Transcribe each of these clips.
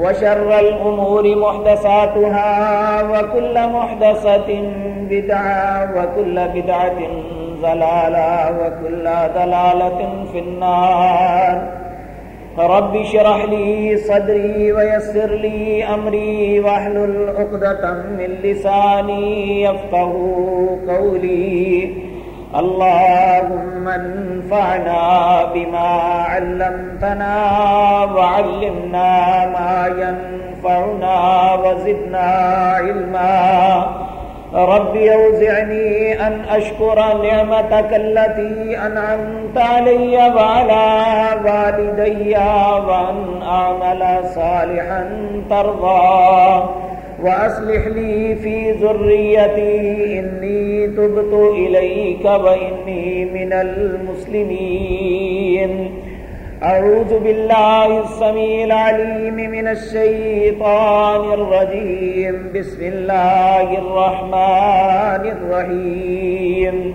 وشر الأمور محدثاتها وكل محدثة بدعة وكل بدعة ضلالة وكل ضلالة في النار. رب اشرح لي صدري ويسر لي أمري واحلل عقدة من لساني يفقهوا قولي. اللهم انفعنا بما علمتنا وعلمنا ما ينفعنا وزدنا علما. رب اوزعني أن أشكر نعمتك التي أنعمت علي وعلى والدي وأن أعمل صالحا ترضى. وأصلح لي في ذريتي، إني تبت إليك وإني من المسلمين. أعوذ بالله السميع العليم من الشيطان الرجيم. بسم الله الرحمن الرحيم.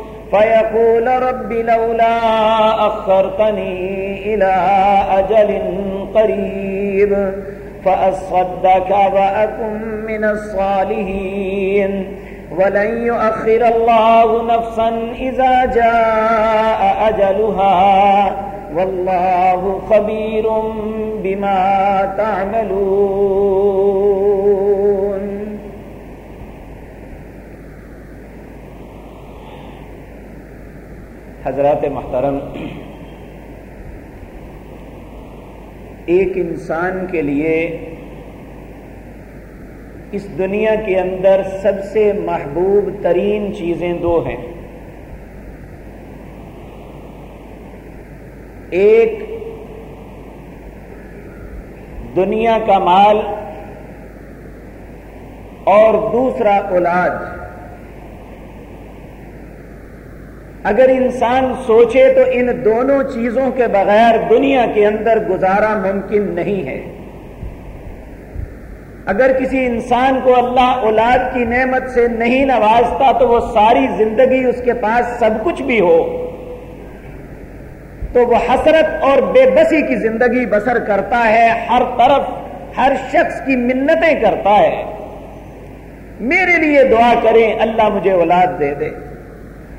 فيقول رب لولا أخرتني إلى أجل قريب فأصدك وأكن من الصالحين ولن يؤخر الله نفسا إذا جاء أجلها والله خبير بما تعملون حضرات محترم، ایک انسان کے لیے اس دنیا کے اندر سب سے محبوب ترین چیزیں دو ہیں۔ ایک، دنیا کا مال اور دوسرا اولاد۔ اگر انسان سوچے تو ان دونوں چیزوں کے بغیر دنیا کے اندر گزارا ممکن نہیں ہے۔ اگر کسی انسان کو اللہ اولاد کی نعمت سے نہیں نوازتا تو وہ ساری زندگی اس کے پاس سب کچھ بھی ہو۔ تو وہ حسرت اور بے بسی کی زندگی بسر کرتا ہے، ہر طرف ہر شخص کی منتیں کرتا ہے۔ میرے لیے دعا کریں، اللہ مجھے اولاد دے دے۔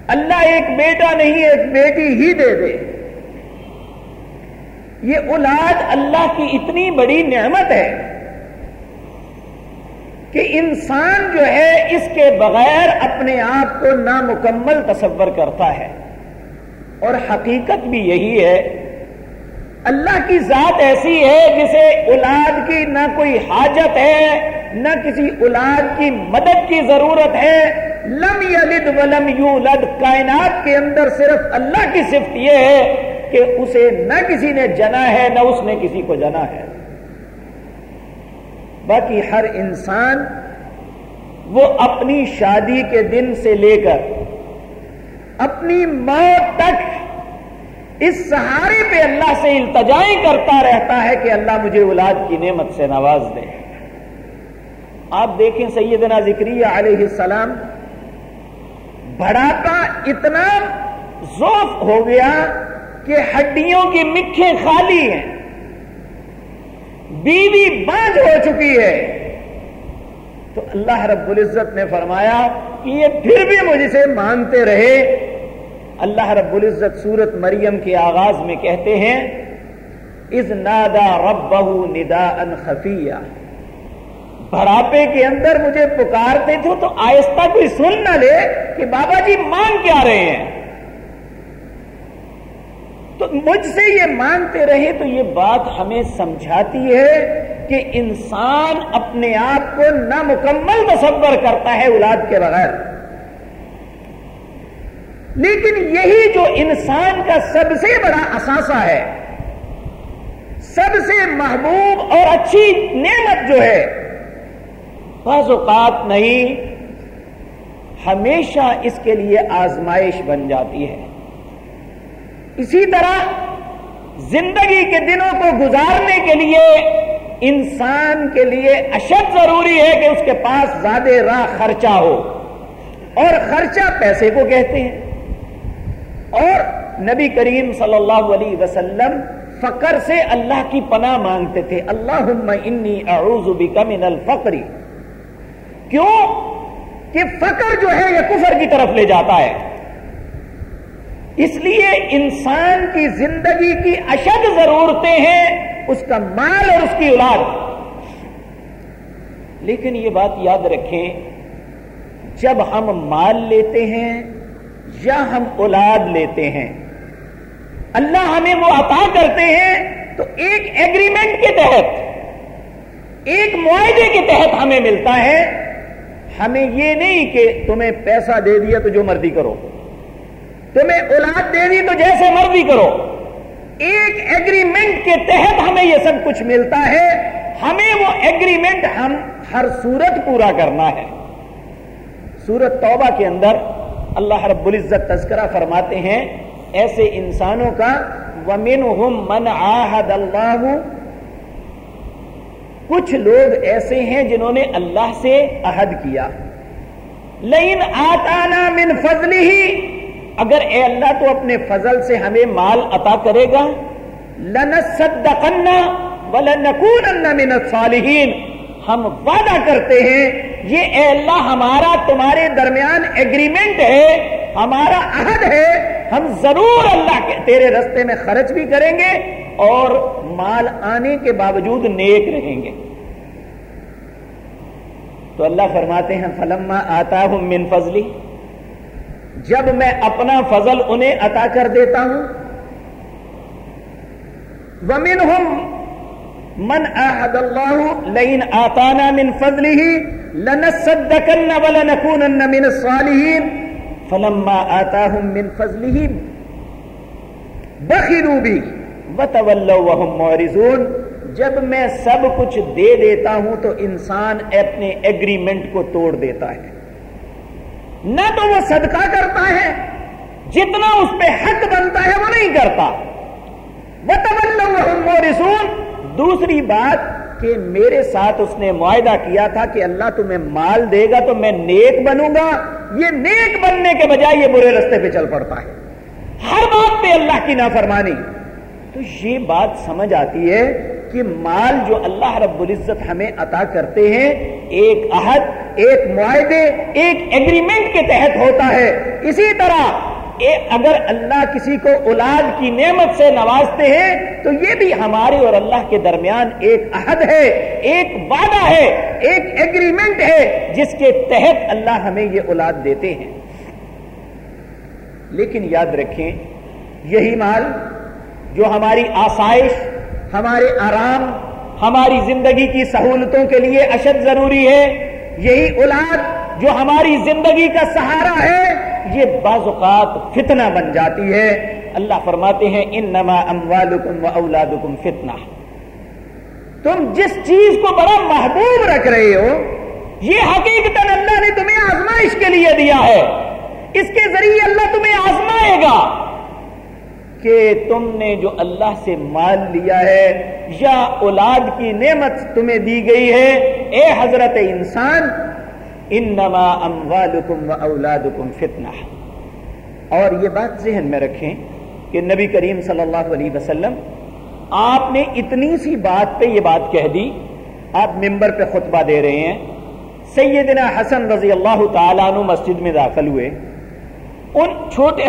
اللہ ایک بیٹا نہیں، ایک بیٹی ہی دے دے۔ یہ اولاد اللہ کی اتنی بڑی نعمت ہے کہ انسان جو ہے، اس کے بغیر اپنے آپ کو نامکمل تصور کرتا ہے۔ اور حقیقت بھی یہی ہے، اللہ کی ذات ایسی ہے جسے اولاد کی نہ کوئی حاجت ہے، نہ کسی اولاد کی مدد کی ضرورت ہے۔ لم یلد ولم یولد. کائنات کے اندر صرف اللہ کی صفت یہ ہے کہ اسے نہ کسی نے جنا ہے، نہ اس نے کسی کو جنا ہے۔ باقی ہر انسان وہ اپنی شادی کے دن سے لے کر اپنی موت تک اس سہارے پہ اللہ سے التجائیں کرتا رہتا ہے کہ اللہ مجھے اولاد کی نعمت سے نواز دے۔ آپ دیکھیں سیدنا ذکریہ علیہ السلام بڑھاپا اتنا ذوف ہو گیا کہ ہڈیوں کی مکھیں خالی ہیں۔ بیوی بانج ہو چکی ہے۔ تو اللہ رب العزت نے فرمایا کہ یہ پھر بھی مجھ سے مانتے رہے۔ اللہ رب العزت سورت مریم کے آغاز میں کہتے ہیں از نادا رب بہو ندا ان خفیہ۔ بڑھاپے کے اندر مجھے پکارتے تھے تو آہستہ کوئی سن نہ لے کہ بابا جی مانگ کیا رہے ہیں۔ تو مجھ سے یہ مانگتے رہے تو یہ بات ہمیں سمجھاتی ہے کہ انسان اپنے آپ کو نامکمل تصور کرتا ہے اولاد کے بغیر۔ لیکن یہی جو انسان کا سب سے بڑا اثاثہ ہے، سب سے محبوب اور اچھی نعمت جو ہے بعض اوقات نہیں، ہمیشہ اس کے لیے آزمائش بن جاتی ہے۔ اسی طرح زندگی کے دنوں کو گزارنے کے لیے انسان کے لیے اشد ضروری ہے کہ اس کے پاس زیادہ راہ خرچہ ہو۔ اور خرچہ پیسے کو کہتے ہیں۔ اور نبی کریم صلی اللہ علیہ وسلم فقر سے اللہ کی پناہ مانگتے تھے۔ اللہ انی اعوذ بک من الفقری کیوں کہ فقر جو ہے یہ کفر کی طرف لے جاتا ہے۔ اس لیے انسان کی زندگی کی اشد ضرورتیں ہیں، اس کا مال اور اس کی اولاد۔ لیکن یہ بات یاد رکھیں، جب ہم مال لیتے ہیں یا ہم اولاد لیتے ہیں، اللہ ہمیں وہ عطا کرتے ہیں تو ایک ایگریمنٹ کے تحت، ایک معاہدے کے تحت ہمیں ملتا ہے۔ ہمیں یہ نہیں کہ تمہیں پیسہ دے دیا تو جو مرضی کرو۔ تمہیں اولاد دے دی تو جیسے مرضی کرو۔ ایک ایگریمنٹ کے تحت ہمیں یہ سب کچھ ملتا ہے۔ ہمیں وہ ایگریمنٹ ہم ہر صورت پورا کرنا ہے۔ سورت توبہ کے اندر اللہ رب العزت تذکرہ فرماتے ہیں، ایسے انسانوں کا ومن من آحد اللہ کچھ لوگ ایسے ہیں جنہوں نے اللہ سے عہد کیا۔ لین آتانا من فضل ہی اگر اے اللہ تو اپنے فضل سے ہمیں مال عطا کرے گا لنصدقن ولنکونن من الصالحین۔ ہم وعدہ کرتے ہیں، یہ اے اللہ ہمارا، تمہارے درمیان ایگریمنٹ ہے، ہمارا عہد ہے، ہم ضرور اللہ کے تیرے رستے میں خرچ بھی کریں گے۔ اور مال آنے کے باوجود نیک رہیں گے۔ تو اللہ فرماتے ہیں، فلما آتا ہوں من فضلی جب میں اپنا فضل انہیں عطا کر دیتا ہوں ومن ہوں من احد اللہ لئن آتانا من فضله لنصدقن ولنكونن من الصالحين۔ فلما آتاهم من فضله بخلوا بي وهم جب میں سب کچھ دے دیتا ہوں تو انسان اپنے ایگریمنٹ کو توڑ دیتا ہے۔ نہ تو وہ صدقہ کرتا ہے، جتنا اس پہ حق بنتا ہے وہ نہیں کرتا۔ وتولوا وهم دوسری بات کہ میرے ساتھ اس نے معاہدہ کیا تھا کہ اللہ تمہیں مال دے گا تو میں نیک بنوں گا۔ یہ نیک بننے کے بجائے یہ برے رستے پہ چل پڑتا ہے۔ ہر بات پہ اللہ کی نافرمانی۔ تو یہ بات سمجھ آتی ہے کہ مال جو اللہ رب العزت ہمیں عطا کرتے ہیں، ایک عہد، ایک معاہدے، ایک ایگریمنٹ کے تحت ہوتا ہے۔ اسی طرح اگر اللہ کسی کو اولاد کی نعمت سے نوازتے ہیں، تو یہ بھی ہمارے اور اللہ کے درمیان ایک عہد ہے، ایک وعدہ ہے، ایک ایگریمنٹ ہے، جس کے تحت اللہ ہمیں یہ اولاد دیتے ہیں۔ لیکن یاد رکھیں، یہی مال جو ہماری آسائش، ہمارے آرام، ہماری زندگی کی سہولتوں کے لیے اشد ضروری ہے، یہی اولاد جو ہماری زندگی کا سہارا ہے، یہ بعض اوقات فتنہ بن جاتی ہے۔ اللہ فرماتے ہیں ان نما اموالکم و اولادکم فتنہ۔ تم جس چیز کو بڑا محبوب رکھ رہے ہو، یہ حقیقت اللہ نے تمہیں آزمائش کے لیے دیا ہے۔ اس کے ذریعے اللہ تمہیں آزمائے گا۔ کہ تم نے جو اللہ سے مال لیا ہے یا اولاد کی نعمت تمہیں دی گئی ہے، اے حضرت انسان، انما اموالکم و اولادکم فتنہ۔ اور یہ بات ذہن میں رکھیں کہ نبی کریم صلی اللہ علیہ وسلم، آپ نے اتنی سی بات پہ یہ بات کہہ دی، آپ ممبر پہ خطبہ دے رہے ہیں۔ سیدنا حسن رضی اللہ تعالیٰ عنہ مسجد میں داخل ہوئے۔ ان چھوٹے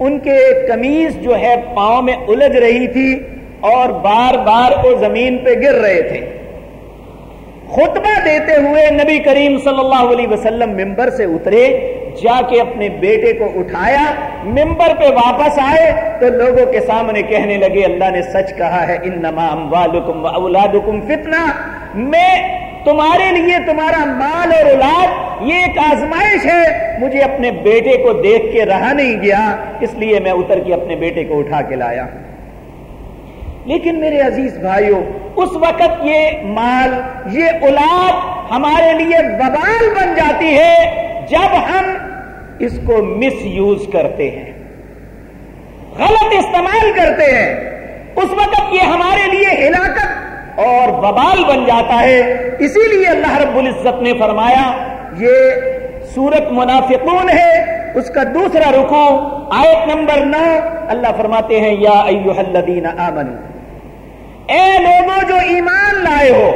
ان کے قمیض جو ہے پاؤں میں الجھ رہی تھی اور بار بار وہ زمین پہ گر رہے تھے۔ خطبہ دیتے ہوئے نبی کریم صلی اللہ علیہ وسلم ممبر سے اترے، جا کے اپنے بیٹے کو اٹھایا، ممبر پہ واپس آئے تو لوگوں کے سامنے کہنے لگے، اللہ نے سچ کہا ہے ان نمام والم اولادکم فتنہ۔ میں تمہارے لیے تمہارا مال اور اولاد، یہ ایک آزمائش ہے۔ مجھے اپنے بیٹے کو دیکھ کے رہا نہیں گیا، اس لیے میں اتر کے اپنے بیٹے کو اٹھا کے لایا۔ لیکن میرے عزیز بھائیوں، اس وقت یہ مال، یہ اولاد ہمارے لیے ببال بن جاتی ہے جب ہم اس کو مس یوز کرتے ہیں۔ غلط استعمال کرتے ہیں۔ اس وقت یہ ہمارے لیے ہلاکت اور ببال بن جاتا ہے۔ اسی لیے اللہ رب العزت نے فرمایا، یہ سورت منافقون ہے، اس کا دوسرا رکو آیت نمبر نو، اللہ فرماتے ہیں، یا ایوہ الذین آمنوا اے لوگوں جو ایمان لائے ہو،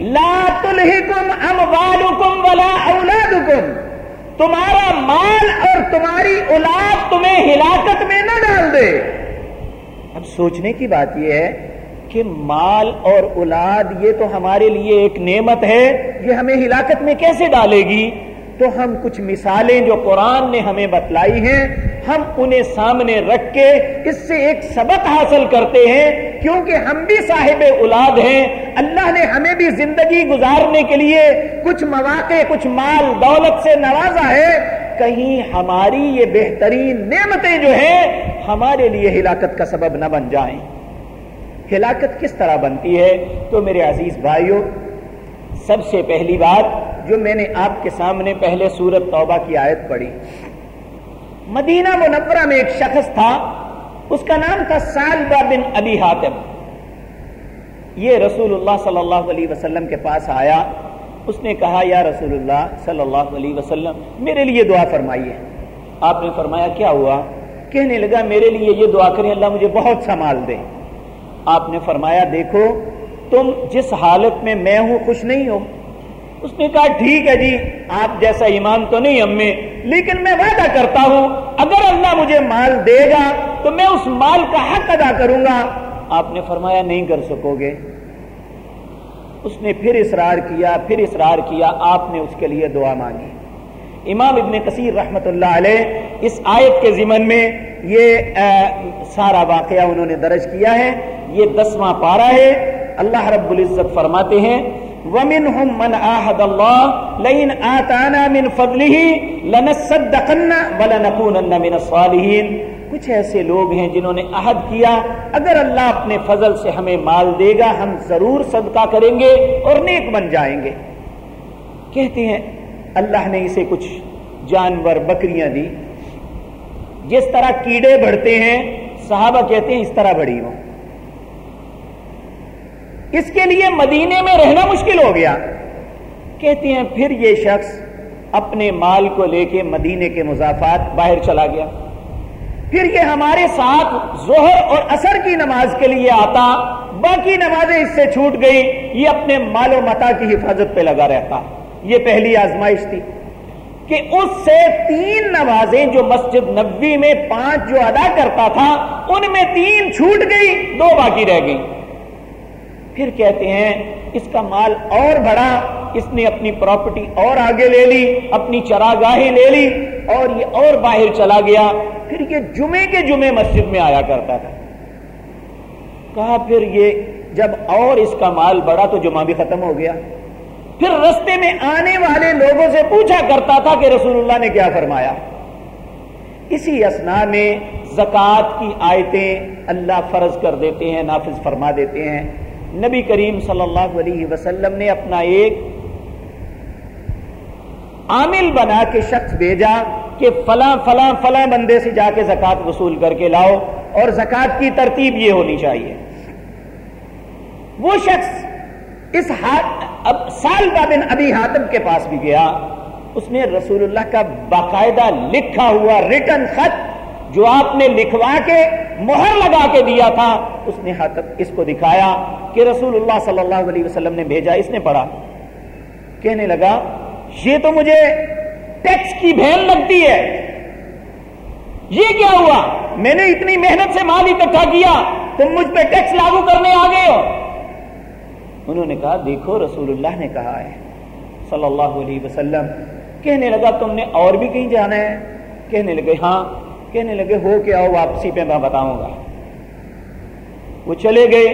لا تلہکم اموالکم ولا اولادکم۔ تمہارا مال اور تمہاری اولاد تمہیں ہلاکت میں نہ ڈال دے۔ اب سوچنے کی بات یہ ہے کہ مال اور اولاد، یہ تو ہمارے لیے ایک نعمت ہے، یہ ہمیں ہلاکت میں کیسے ڈالے گی؟ تو ہم کچھ مثالیں جو قرآن نے ہمیں بتلائی ہیں، ہم انہیں سامنے رکھ کے اس سے ایک سبق حاصل کرتے ہیں۔ کیونکہ ہم بھی صاحب اولاد ہیں، اللہ نے ہمیں بھی زندگی گزارنے کے لیے کچھ مواقع، کچھ مال، دولت سے نوازا ہے۔ کہیں ہماری یہ بہترین نعمتیں جو ہیں، ہمارے لیے ہلاکت کا سبب نہ بن جائیں۔ ہلاکت کس طرح بنتی ہے؟ تو میرے عزیز بھائیوں سب سے پہلی بات جو میں نے آپ کے سامنے پہلے سورت توبہ کی آیت پڑھی۔ مدینہ منورہ میں ایک شخص تھا، اس کا نام تھا سالبہ بن ابی حاتم۔ یہ رسول اللہ صلی اللہ علیہ وسلم کے پاس آیا۔ اس نے کہا، یا رسول اللہ صلی اللہ علیہ وسلم، میرے لیے دعا فرمائیے۔ آپ نے فرمایا، کیا ہوا؟ کہنے لگا، میرے لیے یہ دعا کریں، اللہ مجھے بہت سنبھال دے۔ آپ نے فرمایا دیکھو، تم جس حالت میں میں ہوں خوش نہیں ہو۔ اس نے کہا، ٹھیک ہے جی آپ جیسا ایمان تو نہیں ہم میں لیکن میں وعدہ کرتا ہوں، اگر اللہ مجھے مال دے گا، تو میں اس مال کا حق ادا کروں گا۔ آپ نے فرمایا، نہیں کر سکو گے۔ اس نے پھر اصرار کیا، پھر اصرار کیا، آپ نے اس کے لیے دعا مانگی۔ امام ابن کثیر رحمت اللہ علیہ اس آیت کے ضمن میں یہ سارا واقعہ انہوں نے درج کیا ہے۔ یہ دسواں پارا ہے۔ اللہ رب العزت فرماتے ہیں، ومنهم من آهد الله لئن آتانا من فضله لنصدقن ولنكونن من الصالحين کچھ ایسے لوگ ہیں جنہوں نے عہد کیا، اگر اللہ اپنے فضل سے ہمیں مال دے گا، ہم ضرور صدقہ کریں گے اور نیک بن جائیں گے۔ کہتے ہیں، اللہ نے اسے کچھ جانور بکریاں دی۔ جس طرح کیڑے بڑھتے ہیں، صحابہ کہتے ہیں، اس طرح بڑی ہوں۔ اس کے لیے مدینے میں رہنا مشکل ہو گیا۔ کہتے ہیں، پھر یہ شخص اپنے مال کو لے کے مدینے کے مضافات باہر چلا گیا۔ پھر یہ ہمارے ساتھ زہر اور اثر کی نماز کے لیے آتا۔ باقی نمازیں اس سے چھوٹ گئی یہ اپنے مال و متا کی حفاظت پہ لگا رہتا۔ یہ پہلی آزمائش تھی کہ اس سے تین نمازیں جو مسجد نبی میں پانچ جو ادا کرتا تھا، ان میں تین چھوٹ گئی دو باقی رہ گئی پھر کہتے ہیں، اس کا مال اور بڑھا، اس نے اپنی پراپرٹی اور آگے لے لی، اپنی چراگاہیں لے لی، اور یہ اور باہر چلا گیا۔ پھر یہ جمعے کے جمعے مسجد میں آیا کرتا تھا۔ کہا پھر یہ جب اور اس کا مال بڑھا تو جمعہ بھی ختم ہو گیا۔ پھر رستے میں آنے والے لوگوں سے پوچھا کرتا تھا کہ رسول اللہ نے کیا فرمایا۔ اسی اسنا میں زکوٰۃ کی آیتیں اللہ فرض کر دیتے ہیں، نافذ فرما دیتے ہیں۔ نبی کریم صلی اللہ علیہ وسلم نے اپنا ایک عامل بنا کے شخص بھیجا کہ فلاں فلاں فلاں بندے سے جا کے زکات وصول کر کے لاؤ اور زکات کی ترتیب یہ ہونی چاہیے۔ وہ شخص اس اب سال کا بن ابھی حاتم کے پاس بھی گیا۔ اس نے رسول اللہ کا باقاعدہ لکھا ہوا ریٹن خط جو آپ نے لکھوا کے مہر لگا کے دیا تھا، اس نے اس کو دکھایا کہ رسول اللہ صلی اللہ علیہ وسلم نے بھیجا، اس نے پڑھا۔ کہنے لگا، یہ تو مجھے ٹیکس کی بہن لگتی ہے۔ یہ کیا ہوا؟ میں نے اتنی محنت سے مال اکٹھا کیا، تم مجھ پہ ٹیکس لاگو کرنے آ گئے ہو۔ انہوں نے کہا، دیکھو، رسول اللہ نے کہا ہے، صلی اللہ علیہ وسلم۔ کہنے لگا، تم نے اور بھی کہیں جانا ہے؟ کہنے لگے ہاں کہنے لگے، ہو کے آؤ، واپسی پہ میں بتاؤں گا۔ وہ چلے گئے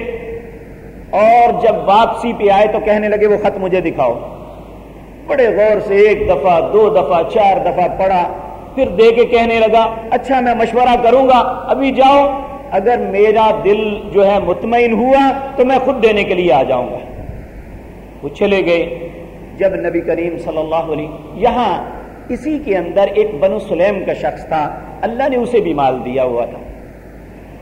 اور جب واپسی پہ آئے تو کہنے لگے، وہ خط مجھے دکھاؤ۔ بڑے غور سے ایک دفعہ، دو دفعہ، چار دفعہ پڑھا۔ پھر دے کے کہنے لگا اچھا میں مشورہ کروں گا، ابھی جاؤ۔ اگر میرا دل جو ہے مطمئن ہوا تو میں خود دینے کے لیے آ جاؤں گا۔ وہ چلے گئے۔ جب نبی کریم صلی اللہ علیہ، یہاں اسی کے اندر ایک بنو سلیم کا شخص تھا، اللہ نے اسے بھی مال دیا ہوا تھا۔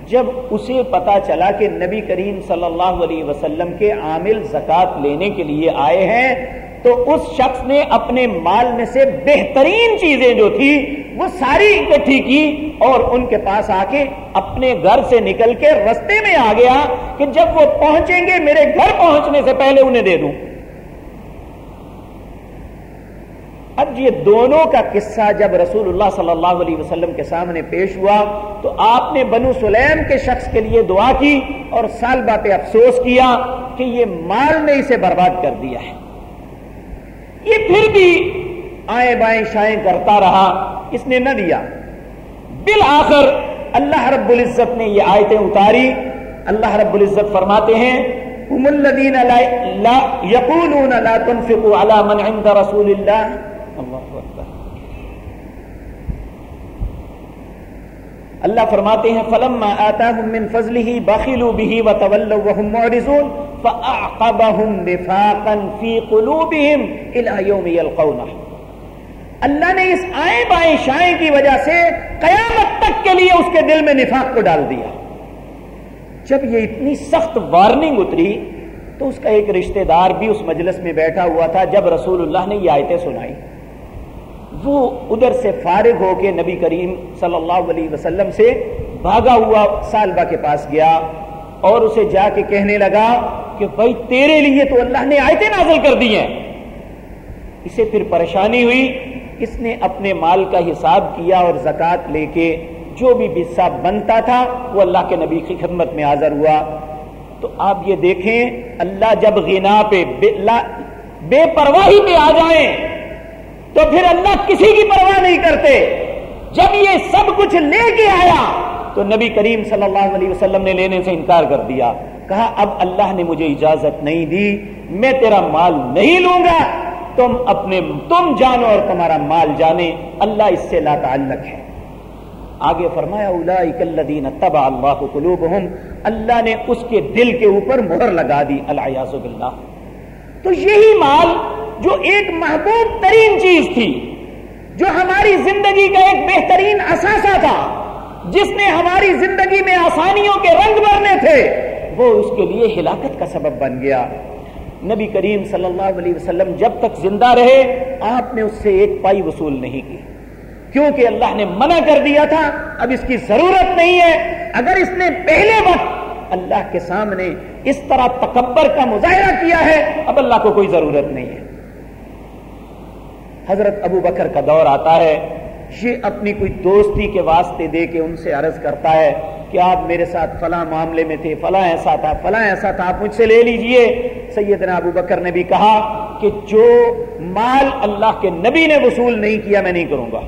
جب اسے پتا چلا کہ نبی کریم صلی اللہ علیہ وسلم کے عامل زکات لینے کے لیے آئے ہیں، تو اس شخص نے اپنے مال میں سے بہترین چیزیں جو تھی وہ ساری اکٹھی کی اور ان کے پاس آ کے اپنے گھر سے نکل کے رستے میں آ گیا کہ جب وہ پہنچیں گے، میرے گھر پہنچنے سے پہلے انہیں دے دوں۔ اب یہ دونوں کا قصہ جب رسول اللہ صلی اللہ علیہ وسلم کے سامنے پیش ہوا تو آپ نے بنو سلیم کے شخص کے لیے دعا کی اور سال پہ افسوس کیا کہ یہ مال نے اسے برباد کر دیا ہے۔ یہ پھر بھی آئیں بائیں شائیں کرتا رہا، اس نے نہ دیا۔ بالآخر اللہ رب العزت نے یہ آیتیں اتاری۔ اللہ رب العزت فرماتے ہیں، هم الذين لا يقولون لا تنفقوا على من عند رسول الله اللہ اللہ فرماتے ہیں فلم آتا من فضله بخلوا به وتولوا وهم معرضون فاعقبهم نفاقا في قلوبهم الى يوم يلقونه۔ اللہ نے اس آئیں بائیں شائیں کی وجہ سے قیامت تک کے لیے اس کے دل میں نفاق کو ڈال دیا۔ جب یہ اتنی سخت وارننگ اتری تو اس کا ایک رشتہ دار بھی اس مجلس میں بیٹھا ہوا تھا، جب رسول اللہ نے یہ آیتیں سنائی۔ وہ ادھر سے فارغ ہو کے نبی کریم صلی اللہ علیہ وسلم سے بھاگا ہوا سالبہ کے پاس گیا اور اسے جا کے کہنے لگا کہ بھائی تیرے لیے تو اللہ نے آیتیں نازل کر دی ہیں۔ اسے پھر پریشانی ہوئی۔ اس نے اپنے مال کا حساب کیا اور زکات لے کے جو بھی حصہ بنتا تھا وہ اللہ کے نبی کی خدمت میں حاضر ہوا۔ تو آپ یہ دیکھیں، اللہ جب غنا پہ بے پرواہی پہ آ جائیں تو پھر اللہ کسی کی پرواہ نہیں کرتے۔ جب یہ سب کچھ لے کے آیا، تو نبی کریم صلی اللہ علیہ وسلم نے لینے سے انکار کر دیا۔ کہا، اب اللہ نے مجھے اجازت نہیں دی، میں تیرا مال نہیں لوں گا۔ تم اپنے، تم جانو اور تمہارا مال جانے۔ اللہ اس سے لا تعلق ہے۔ آگے فرمایا الذین تبع اللہ قلوبہم۔ اللہ نے اس کے دل کے اوپر مہر لگا دی اللہ باللہ۔ تو یہی مال جو ایک محبوب ترین چیز تھی، جو ہماری زندگی کا ایک بہترین اثاثہ تھا، جس نے ہماری زندگی میں آسانیوں کے رنگ بھرنے تھے، وہ اس کے لیے ہلاکت کا سبب بن گیا۔ نبی کریم صلی اللہ علیہ وسلم جب تک زندہ رہے، آپ نے اس سے ایک پائی وصول نہیں کی۔ کیونکہ اللہ نے منع کر دیا تھا، اب اس کی ضرورت نہیں ہے۔ اگر اس نے پہلے وقت اللہ کے سامنے اس طرح تکبر کا مظاہرہ کیا ہے، اب اللہ کو کوئی ضرورت نہیں ہے۔ حضرت ابو بکر کا دور آتا ہے۔ یہ اپنی کوئی دوستی کے واسطے دے کے ان سے عرض کرتا ہے کہ آپ میرے ساتھ فلاں معاملے میں تھے، فلاں ایسا تھا، فلاں ایسا تھا، آپ مجھ سے لے لیجیے۔ سیدنا ابو بکر نے بھی کہا کہ جو مال اللہ کے نبی نے وصول نہیں کیا میں نہیں کروں گا۔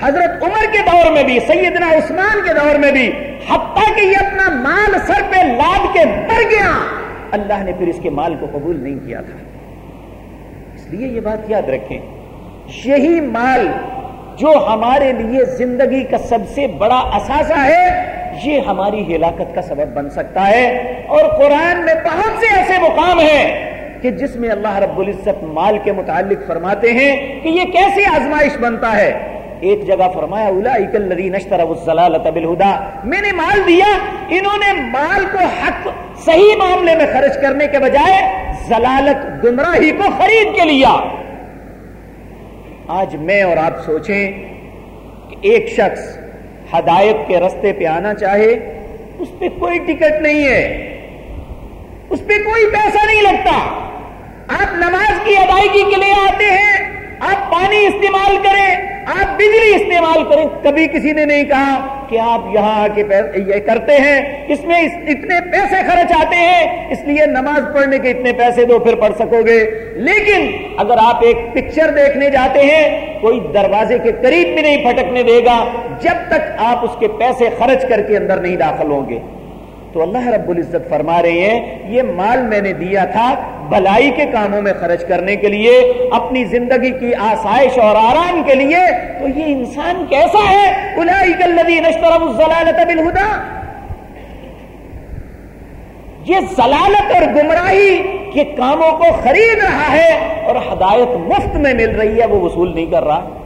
حضرت عمر کے دور میں بھی، سیدنا عثمان کے دور میں بھی، حتیٰ کہ یہ اپنا مال سر پہ لاد کے مر گیا۔ اللہ نے پھر اس کے مال کو قبول نہیں کیا تھا۔ اس لیے یہ بات یاد رکھیں، یہی مال جو ہمارے لیے زندگی کا سب سے بڑا اثاثہ ہے، یہ ہماری ہلاکت کا سبب بن سکتا ہے۔ اور قرآن میں بہت سے ایسے مقام ہیں کہ جس میں اللہ رب العزت مال کے متعلق فرماتے ہیں کہ یہ کیسی آزمائش بنتا ہے۔ ایک جگہ فرمایا بالہدا میں نے مال دیا، انہوں نے مال کو حق، صحیح معاملے میں خرچ کرنے کے بجائے زلالت گمراہی کو خرید کے لیا۔ آج میں اور آپ سوچیں کہ ایک شخص ہدایت کے رستے پہ آنا چاہے، اس پہ کوئی ٹکٹ نہیں ہے، اس پہ کوئی پیسہ نہیں لگتا۔ آپ نماز کی ادائیگی کے لیے آتے ہیں آپ پانی استعمال کریں، آپ بجلی استعمال کریں۔ کبھی کسی نے نہیں کہا کہ آپ یہاں آ کے یہ کرتے ہیں، اس میں اتنے پیسے خرچ آتے ہیں، اس لیے نماز پڑھنے کے اتنے پیسے دو، پھر پڑھ سکو گے۔ لیکن اگر آپ ایک پکچر دیکھنے جاتے ہیں، کوئی دروازے کے قریب بھی نہیں پھٹکنے دے گا، جب تک آپ اس کے پیسے خرچ کر کے اندر نہیں داخل ہوں گے۔ تو اللہ رب العزت فرما رہے ہیں، یہ مال میں نے دیا تھا بھلائی کے کاموں میں خرچ کرنے کے لیے، اپنی زندگی کی آسائش اور آرام کے لیے۔ تو یہ انسان کیسا ہے؟ بالہدا یہ ضلالت اور گمراہی کے کاموں کو خرید رہا ہے اور ہدایت مفت میں مل رہی ہے، وہ وصول نہیں کر رہا۔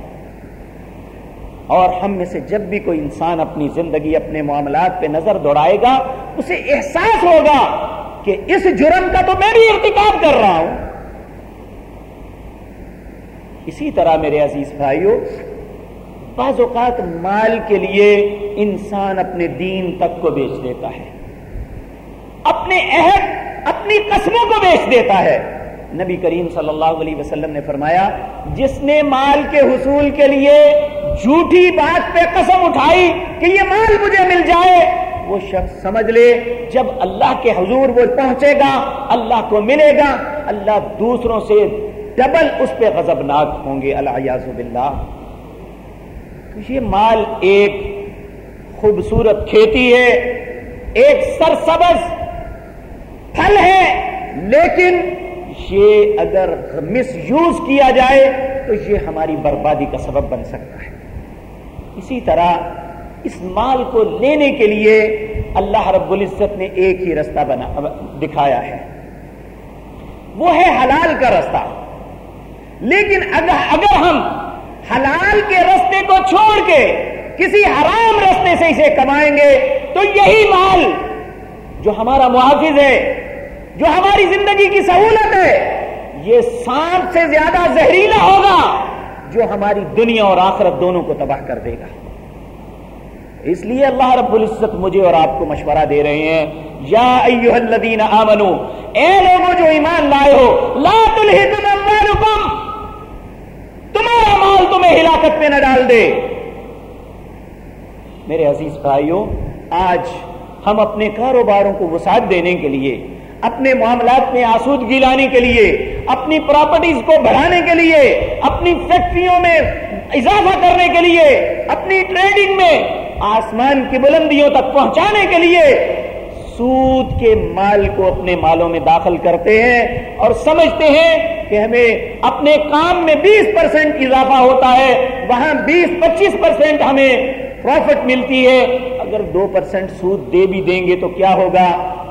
اور ہم میں سے جب بھی کوئی انسان اپنی زندگی، اپنے معاملات پہ نظر دوڑائے گا، اسے احساس ہوگا کہ اس جرم کا تو میں بھی ارتکاب کر رہا ہوں۔ اسی طرح میرے عزیز بھائیوں بعض اوقات مال کے لیے انسان اپنے دین تک کو بیچ دیتا ہے، اپنے عہد، اپنی قسموں کو بیچ دیتا ہے۔ نبی کریم صلی اللہ علیہ وسلم نے فرمایا، جس نے مال کے حصول کے لیے جھوٹی بات پہ قسم اٹھائی کہ یہ مال مجھے مل جائے، وہ شخص سمجھ لے، جب اللہ کے حضور وہ پہنچے گا، اللہ کو ملے گا، اللہ دوسروں سے ڈبل اس پہ غضبناک ہوں گے اللہ باللہ۔ یہ مال ایک خوبصورت کھیتی ہے، ایک سرسبز پھل ہے، لیکن یہ اگر مس یوز کیا جائے تو یہ ہماری بربادی کا سبب بن سکتا ہے۔ اسی طرح اس مال کو لینے کے لیے اللہ رب العزت نے ایک ہی رستہ بنا، دکھایا ہے۔ وہ ہے حلال کا رستہ۔ لیکن اگر اگر ہم حلال کے رستے کو چھوڑ کے کسی حرام رستے سے اسے کمائیں گے تو یہی مال جو ہمارا محافظ ہے جو ہماری زندگی کی سہولت ہے، یہ سانپ سے زیادہ زہریلا ہوگا جو ہماری دنیا اور آخرت دونوں کو تباہ کر دے گا۔ اس لیے اللہ رب العزت مجھے اور آپ کو مشورہ دے رہے ہیں، یا ایوہ الذین آمنو، اے لوگوں جو ایمان لائے ہو، لا تلہکم اموالکم، تمہارا مال تمہیں ہلاکت میں نہ ڈال دے۔ میرے عزیز بھائیوں، آج ہم اپنے کاروباروں کو وسعت دینے کے لیے اپنے معاملات میں آسودگی لانے کے لیے، اپنی پراپرٹیز کو بڑھانے کے لیے، اپنی فیکٹریوں میں اضافہ کرنے کے لیے، اپنی ٹریڈنگ میں آسمان کی بلندیوں تک پہنچانے کے لیے سود کے مال کو اپنے مالوں میں داخل کرتے ہیں اور سمجھتے ہیں کہ ہمیں اپنے کام میں بیس پرسینٹ اضافہ ہوتا ہے، وہاں بیس پچیس پرسینٹ ہمیں پروفٹ ملتی ہے۔ اگر دو پرسینٹ سود دے بھی دیں گے تو کیا ہوگا؟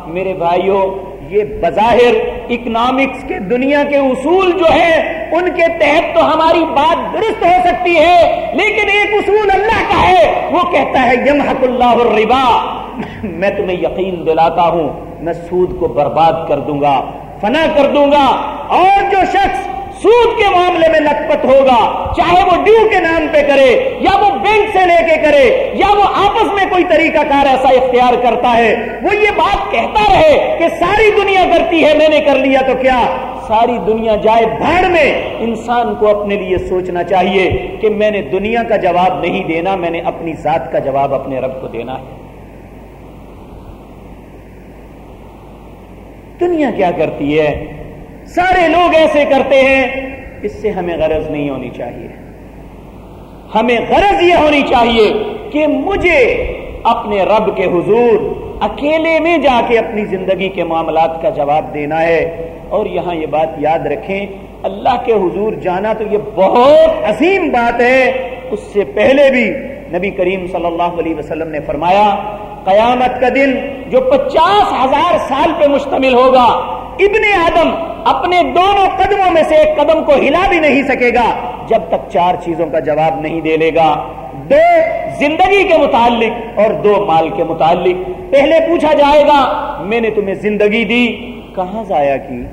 میرے بھائیوں یہ بظاہر اکنامکس کے دنیا کے اصول جو ہے ان کے تحت تو ہماری بات درست ہو سکتی ہے، لیکن ایک اصول اللہ کا ہے، وہ کہتا ہے، یمحق اللہ الربا۔ میں تمہیں یقین دلاتا ہوں، میں سود کو برباد کر دوں گا، فنا کر دوں گا۔ اور جو شخص سود کے معاملے میں لکپت ہوگا۔ چاہے وہ ڈیو کے نام پہ کرے، یا وہ بینک سے لے کے کرے، یا وہ آپس میں کوئی طریقہ کار ایسا اختیار کرتا ہے، وہ یہ بات کہتا رہے کہ ساری دنیا کرتی ہے، میں نے کر لیا تو کیا؟ ساری دنیا جائے بھاڑ میں۔ انسان کو اپنے لیے سوچنا چاہیے کہ میں نے دنیا کا جواب نہیں دینا، میں نے اپنی ذات کا جواب اپنے رب کو دینا ہے۔ دنیا کیا کرتی ہے؟ سارے لوگ ایسے کرتے ہیں، اس سے ہمیں غرض نہیں ہونی چاہیے۔ ہمیں غرض یہ ہونی چاہیے کہ مجھے اپنے رب کے حضور اکیلے میں جا کے اپنی زندگی کے معاملات کا جواب دینا ہے۔ اور یہاں یہ بات یاد رکھیں، اللہ کے حضور جانا تو یہ بہت عظیم بات ہے۔ اس سے پہلے بھی نبی کریم صلی اللہ علیہ وسلم نے فرمایا قیامت کا دن جو پچاس ہزار سال پہ مشتمل ہوگا۔ ابن آدم اپنے دونوں قدموں میں سے ایک قدم کو ہلا بھی نہیں سکے گا، جب تک چار چیزوں کا جواب نہیں دے لے گا۔ دو زندگی کے متعلق اور دو مال کے متعلق۔ پہلے پوچھا جائے گا، میں نے تمہیں زندگی دی، کہاں ضائع کی؟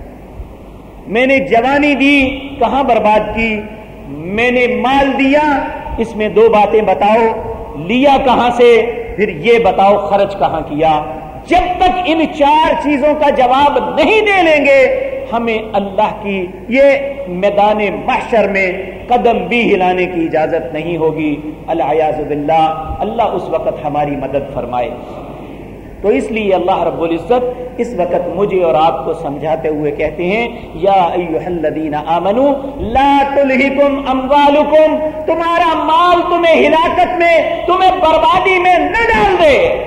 میں نے جوانی دی، کہاں برباد کی؟ میں نے مال دیا، اس میں دو باتیں بتاؤ۔ لیا کہاں سے؟ پھر یہ بتاؤ خرچ کہاں کیا؟ جب تک ان چار چیزوں کا جواب نہیں دے لیں گے، ہمیں اللہ کی یہ میدان محشر میں قدم بھی ہلانے کی اجازت نہیں ہوگی۔ اللہ باللہ، اللہ اس وقت ہماری مدد فرمائے۔ تو اس لیے اللہ رب العزت اس وقت مجھے اور آپ کو سمجھاتے ہوئے کہتے ہیں، یا الذین آمنو، لا تلہکم اموالکم، تمہارا مال تمہیں ہلاکت میں، تمہیں بربادی میں نہ ڈال دے۔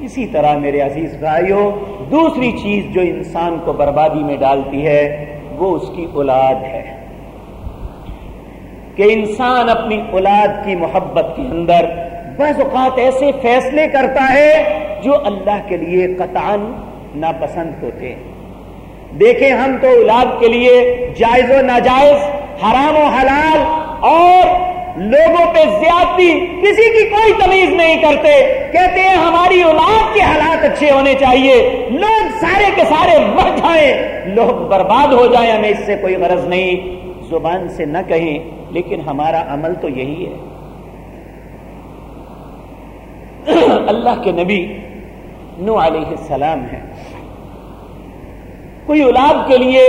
اسی طرح میرے عزیز بھائیوں دوسری چیز جو انسان کو بربادی میں ڈالتی ہے، وہ اس کی اولاد ہے۔ کہ انسان اپنی اولاد کی محبت کے اندر بعض اوقات ایسے فیصلے کرتا ہے جو اللہ کے لیے قطعا ناپسند ہوتے ہیں۔ دیکھیں ہم تو اولاد کے لیے جائز و ناجائز، حرام و حلال اور لوگوں پہ زیادتی کسی کی کوئی تمیز نہیں کرتے۔ کہتے ہیں ہماری اولاد کے حالات اچھے ہونے چاہیے، لوگ سارے کے سارے مر جائیں۔ لوگ برباد ہو جائیں، ہمیں اس سے کوئی غرض نہیں۔ زبان سے نہ کہیں، لیکن ہمارا عمل تو یہی ہے۔ اللہ کے نبی نو علیہ السلام ہے کوئی اولاد کے لیے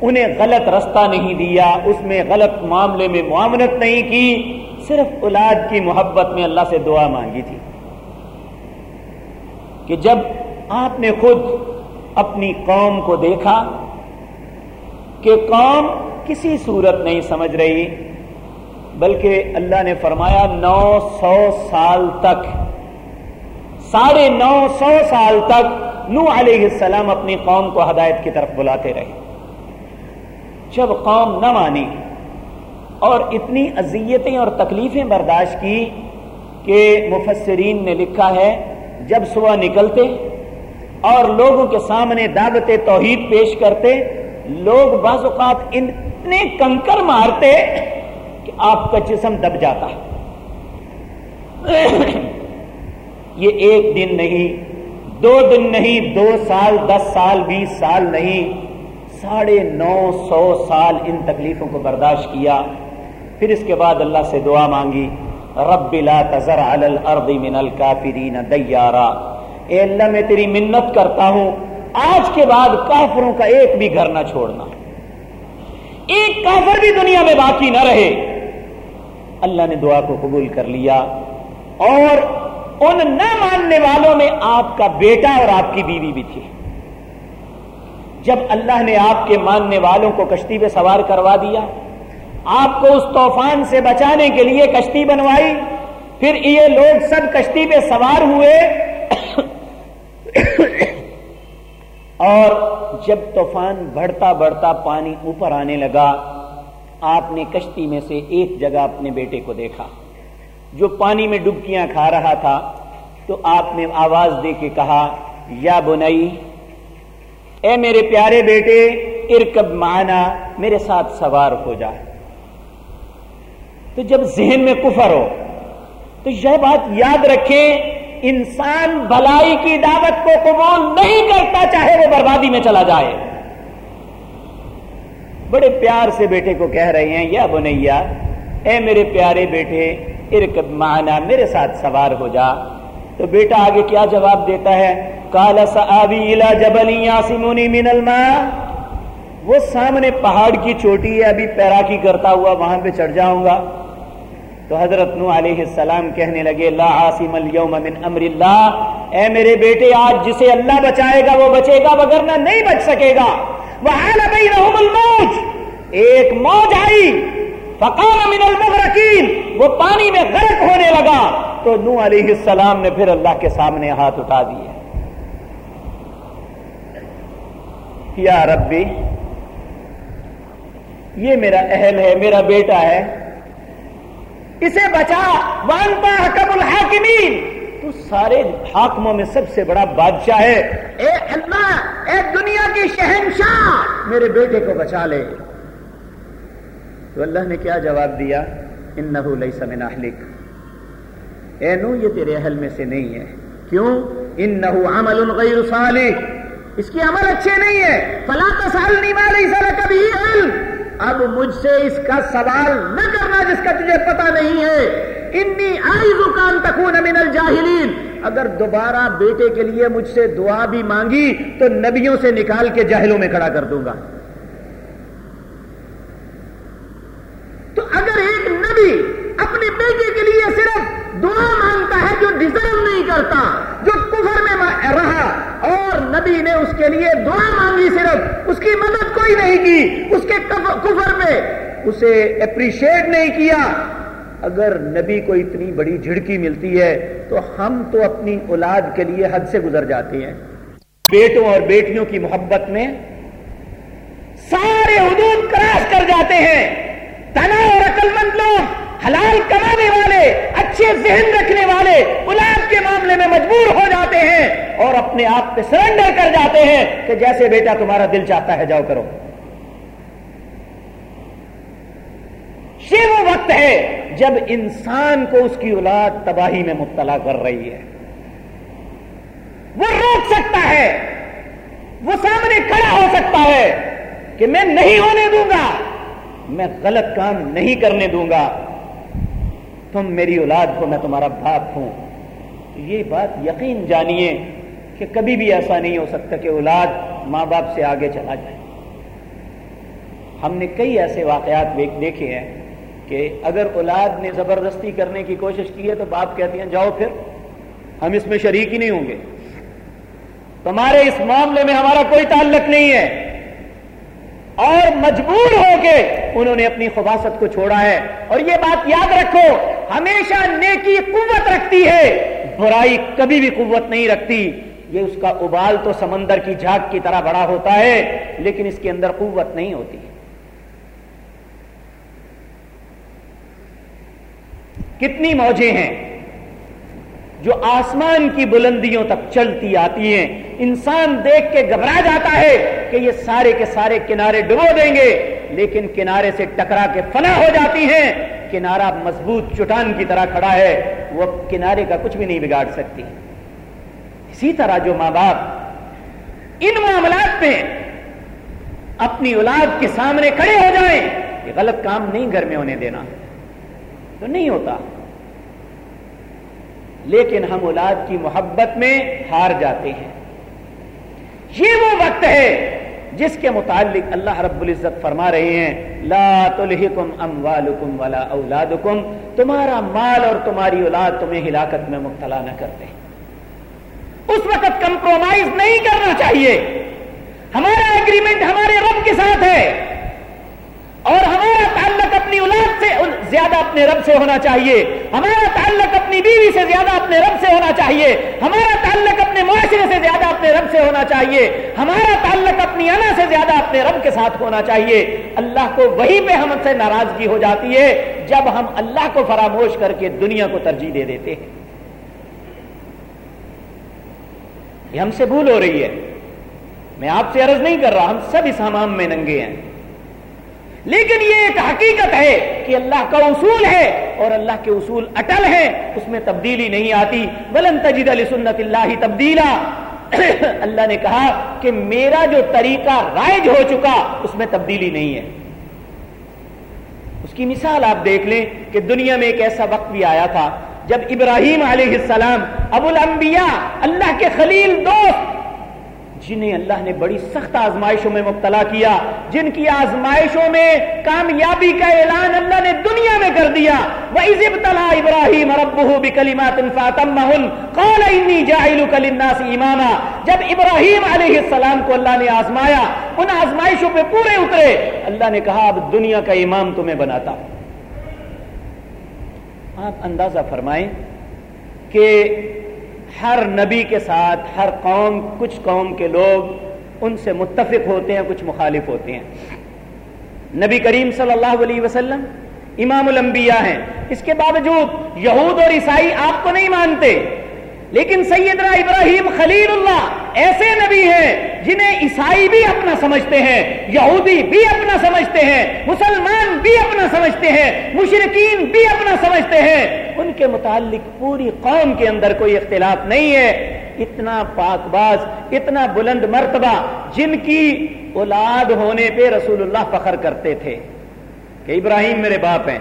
انہیں غلط رستہ نہیں دیا، اس میں غلط معاملے میں معاملت نہیں کی، صرف اولاد کی محبت میں اللہ سے دعا مانگی تھی۔ کہ جب آپ نے خود اپنی قوم کو دیکھا کہ قوم کسی صورت نہیں سمجھ رہی بلکہ اللہ نے فرمایا نو سو سال تک، ساڑھے نو سو سال تک نو علیہ السلام اپنی قوم کو ہدایت کی طرف بلاتے رہے۔ جب قوم نہ مانی اور اتنی اذیتیں اور تکلیفیں برداشت کی کہ مفسرین نے لکھا ہے، جب صبح نکلتے اور لوگوں کے سامنے دعوت توحید پیش کرتے، لوگ بعض اوقات اتنے کنکر مارتے کہ آپ کا جسم دب جاتا یہ ایک دن نہیں، دو دن نہیں، دو سال، دس سال، بیس سال نہیں، ساڑھے نو سو سال ان تکلیفوں کو برداشت کیا۔ پھر اس کے بعد اللہ سے دعا مانگی، رب لا تذر علی الارض من الكافرین دیارا۔ اے اللہ، میں تیری منت کرتا ہوں۔ آج کے بعد کافروں کا ایک بھی گھر نہ چھوڑنا۔ ایک کافر بھی دنیا میں باقی نہ رہے۔ اللہ نے دعا کو قبول کر لیا اور ان نہ ماننے والوں میں آپ کا بیٹا اور آپ کی بیوی بھی تھی۔ جب اللہ نے آپ کے ماننے والوں کو کشتی پہ سوار کروا دیا، آپ کو اس طوفان سے بچانے کے لیے کشتی بنوائی، پھر یہ لوگ سب کشتی پہ سوار ہوئے۔ اور جب طوفان بڑھتا بڑھتا پانی اوپر آنے لگا آپ نے کشتی میں سے ایک جگہ اپنے بیٹے کو دیکھا۔ جو پانی میں ڈبکیاں کھا رہا تھا، تو آپ نے آواز دے کے کہا، یا بنائی، اے میرے پیارے بیٹے، ارکب مانا میرے ساتھ سوار ہو جائے تو جب ذہن میں کفر ہو، تو یہ بات یاد رکھیں، انسان بلائی کی دعوت کو قبول نہیں کرتا چاہے وہ بربادی میں چلا جائے۔ بڑے پیار سے بیٹے کو کہہ رہے ہیں، یا بنیا، اے میرے پیارے بیٹے، ارکب معنا، میرے ساتھ سوار ہو جا۔ تو بیٹا آگے کیا جواب دیتا ہے؟ کالا یاسمونی من الماء۔ وہ سامنے پہاڑ کی چوٹی ہے، ابھی پیراکی کرتا ہوا وہاں پہ چڑھ جاؤں گا۔ تو حضرت نو علیہ السلام کہنے لگے، لا عاصم اليوم من امر اللہ۔ اے میرے بیٹے، آج جسے اللہ بچائے گا، وہ بچے گا وگرنہ نہیں بچ سکے گا۔ وحال بینہم الموج ایک موج آئی، فقام من المغرقین وہ پانی میں غرق ہونے لگا۔ تو نو علیہ السلام نے پھر اللہ کے سامنے ہاتھ اٹھا دیے۔ یا ربی، یہ میرا اہل ہے، میرا بیٹا ہے۔ اسے بچا۔ وانتا حکم الحاکمین تو سارے حاکموں میں سب سے بڑا بادشاہ ہے۔ اے اللہ شہنشاہ! میرے بیٹے کو بچا لے۔ تو اللہ نے کیا جواب دیا؟ ان ليس من اهلك اے نو، یہ تیرے اہل میں سے نہیں ہے۔ کیوں؟ انه عمل غیر صالح۔ اس کی عمل اچھے نہیں ہے فلا تسالنی ما ليس لك به علم۔ اب مجھ سے اس کا سوال نہ کرنا جس کا تجھے پتہ نہیں ہے۔ انی اعوذ کان تکون من الجاہلین۔ اگر دوبارہ بیٹے کے لیے مجھ سے دعا بھی مانگی تو نبیوں سے نکال کے جاہلوں میں کھڑا کر دوں گا۔ تو اگر ایک نبی اپنے بیٹے کے لیے صرف دعا مانگتا ہے جو ڈیزرو نہیں کرتا، جو کفر میں رہا، اور نبی نے اس کے لیے دعا مانگی صرف، اس کی مدد کوئی نہیں کی، اس کے کفر پہ اسے اپریشیٹ نہیں کیا اگر نبی کو اتنی بڑی جھڑکی ملتی ہے تو ہم تو اپنی اولاد کے لیے حد سے گزر جاتے ہیں۔ بیٹوں اور بیٹیوں کی محبت میں سارے حدود کراس کر جاتے ہیں۔ تنا اور عقل مند لوگ، حلال کمانے والے، اچھے ذہن رکھنے والے اولاد کے معاملے میں مجبور ہو جاتے ہیں اور اپنے آپ پہ سرنڈر کر جاتے ہیں کہ جیسے بیٹا تمہارا دل چاہتا ہے، جاؤ کرو۔ یہ وہ وقت ہے جب انسان کو اس کی اولاد تباہی میں مبتلا کر رہی ہے۔ وہ روک سکتا ہے۔ وہ سامنے کھڑا ہو سکتا ہے کہ میں نہیں ہونے دوں گا۔ میں غلط کام نہیں کرنے دوں گا۔ تم میری اولاد کو میں تمہارا باپ ہوں۔ یہ بات یقین جانیے کہ کبھی بھی ایسا نہیں ہو سکتا کہ اولاد ماں باپ سے آگے چلا جائے۔ ہم نے کئی ایسے واقعات دیکھے ہیں۔ کہ اگر اولاد نے زبردستی کرنے کی کوشش کی ہے تو باپ کہتے ہیں جاؤ پھر، ہم اس میں شریک ہی نہیں ہوں گے۔ تمہارے اس معاملے میں ہمارا کوئی تعلق نہیں ہے۔ اور مجبور ہو کے انہوں نے اپنی خباست کو چھوڑا ہے۔ اور یہ بات یاد رکھو، ہمیشہ نیکی قوت رکھتی ہے، برائی کبھی بھی قوت نہیں رکھتی۔ یہ اس کا ابال تو سمندر کی جھاگ کی طرح بڑا ہوتا ہے، لیکن اس کے اندر قوت نہیں ہوتی۔ کتنی موجیں ہیں جو آسمان کی بلندیوں تک چلتی آتی ہیں۔ انسان دیکھ کے گھبرا جاتا ہے کہ یہ سارے کے سارے کنارے ڈبو دیں گے، لیکن کنارے سے ٹکرا کے فنا ہو جاتی ہیں۔ کنارہ مضبوط چٹان کی طرح کھڑا ہے، وہ کنارے کا کچھ بھی نہیں بگاڑ سکتی۔ اسی طرح جو ماں باپ ان معاملات میں اپنی اولاد کے سامنے کھڑے ہو جائیں، یہ غلط کام نہیں گھر میں ہونے دینا۔ تو نہیں ہوتا۔ لیکن ہم اولاد کی محبت میں ہار جاتے ہیں۔ یہ وہ وقت ہے جس کے متعلق اللہ رب العزت فرما رہے ہیں۔ لا تلحکم اموالکم ولا اولادکم۔ تمہارا مال اور تمہاری اولاد تمہیں ہلاکت میں مبتلا نہ کرتے۔ اس وقت کمپرومائز نہیں کرنا چاہیے۔ ہمارا اگریمنٹ ہمارے رب کے ساتھ ہے۔ اور ہمارا تعلق اپنی اولاد سے زیادہ اپنے رب سے ہونا چاہیے۔ ہمارا تعلق اپنی بیوی سے زیادہ اپنے رب سے ہونا چاہیے۔ ہمارا تعلق اپنے معاشرے سے زیادہ اپنے رب سے ہونا چاہیے۔ ہمارا تعلق اپنی انا سے زیادہ اپنے رب کے ساتھ ہونا چاہیے۔ اللہ کو وہی پہ ہم سے ناراضگی ہو جاتی ہے جب ہم اللہ کو فراموش کر کے دنیا کو ترجیح دے دیتے ہیں۔ یہ ہم سے بھول ہو رہی ہے۔ میں آپ سے عرض نہیں کر رہا، ہم سب اس حمام میں ننگے ہیں۔ لیکن یہ ایک حقیقت ہے کہ اللہ کا اصول ہے اور اللہ کے اصول اٹل ہے اس میں تبدیلی نہیں آتی۔ بلن تجد علی سنت اللہ تبدیلا۔ اللہ نے کہا کہ میرا جو طریقہ رائج ہو چکا، اس میں تبدیلی نہیں ہے۔ اس کی مثال آپ دیکھ لیں کہ دنیا میں ایک ایسا وقت بھی آیا تھا جب ابراہیم علیہ السلام، ابو الانبیاء، اللہ کے خلیل دوست جنہیں اللہ نے بڑی سخت آزمائشوں میں مبتلا کیا، جن کی آزمائشوں میں کامیابی کا اعلان اللہ نے دنیا میں کر دیا۔ وَإِذِ ابْتَلَا جب ابراہیم علیہ السلام کو اللہ نے آزمایا، ان آزمائشوں پہ پورے اترے۔ اللہ نے کہا، اب دنیا کا امام تمہیں بناتا۔ آپ اندازہ فرمائیں کہ ہر نبی کے ساتھ، ہر قوم، کچھ قوم کے لوگ ان سے متفق ہوتے ہیں، کچھ مخالف ہوتے ہیں۔ نبی کریم صلی اللہ علیہ وسلم امام الانبیاء ہیں۔ اس کے باوجود یہود اور عیسائی آپ کو نہیں مانتے، لیکن سیدنا ابراہیم خلیل اللہ ایسے نبی ہیں جنہیں عیسائی بھی اپنا سمجھتے ہیں، یہودی بھی اپنا سمجھتے ہیں، مسلمان بھی اپنا سمجھتے ہیں مشرقین بھی اپنا سمجھتے ہیں۔ ان کے متعلق پوری قوم کے اندر کوئی اختلاف نہیں ہے۔ اتنا پاک باز اتنا بلند مرتبہ جن کی اولاد ہونے پہ رسول اللہ فخر کرتے تھے۔ کہ ابراہیم میرے باپ ہیں۔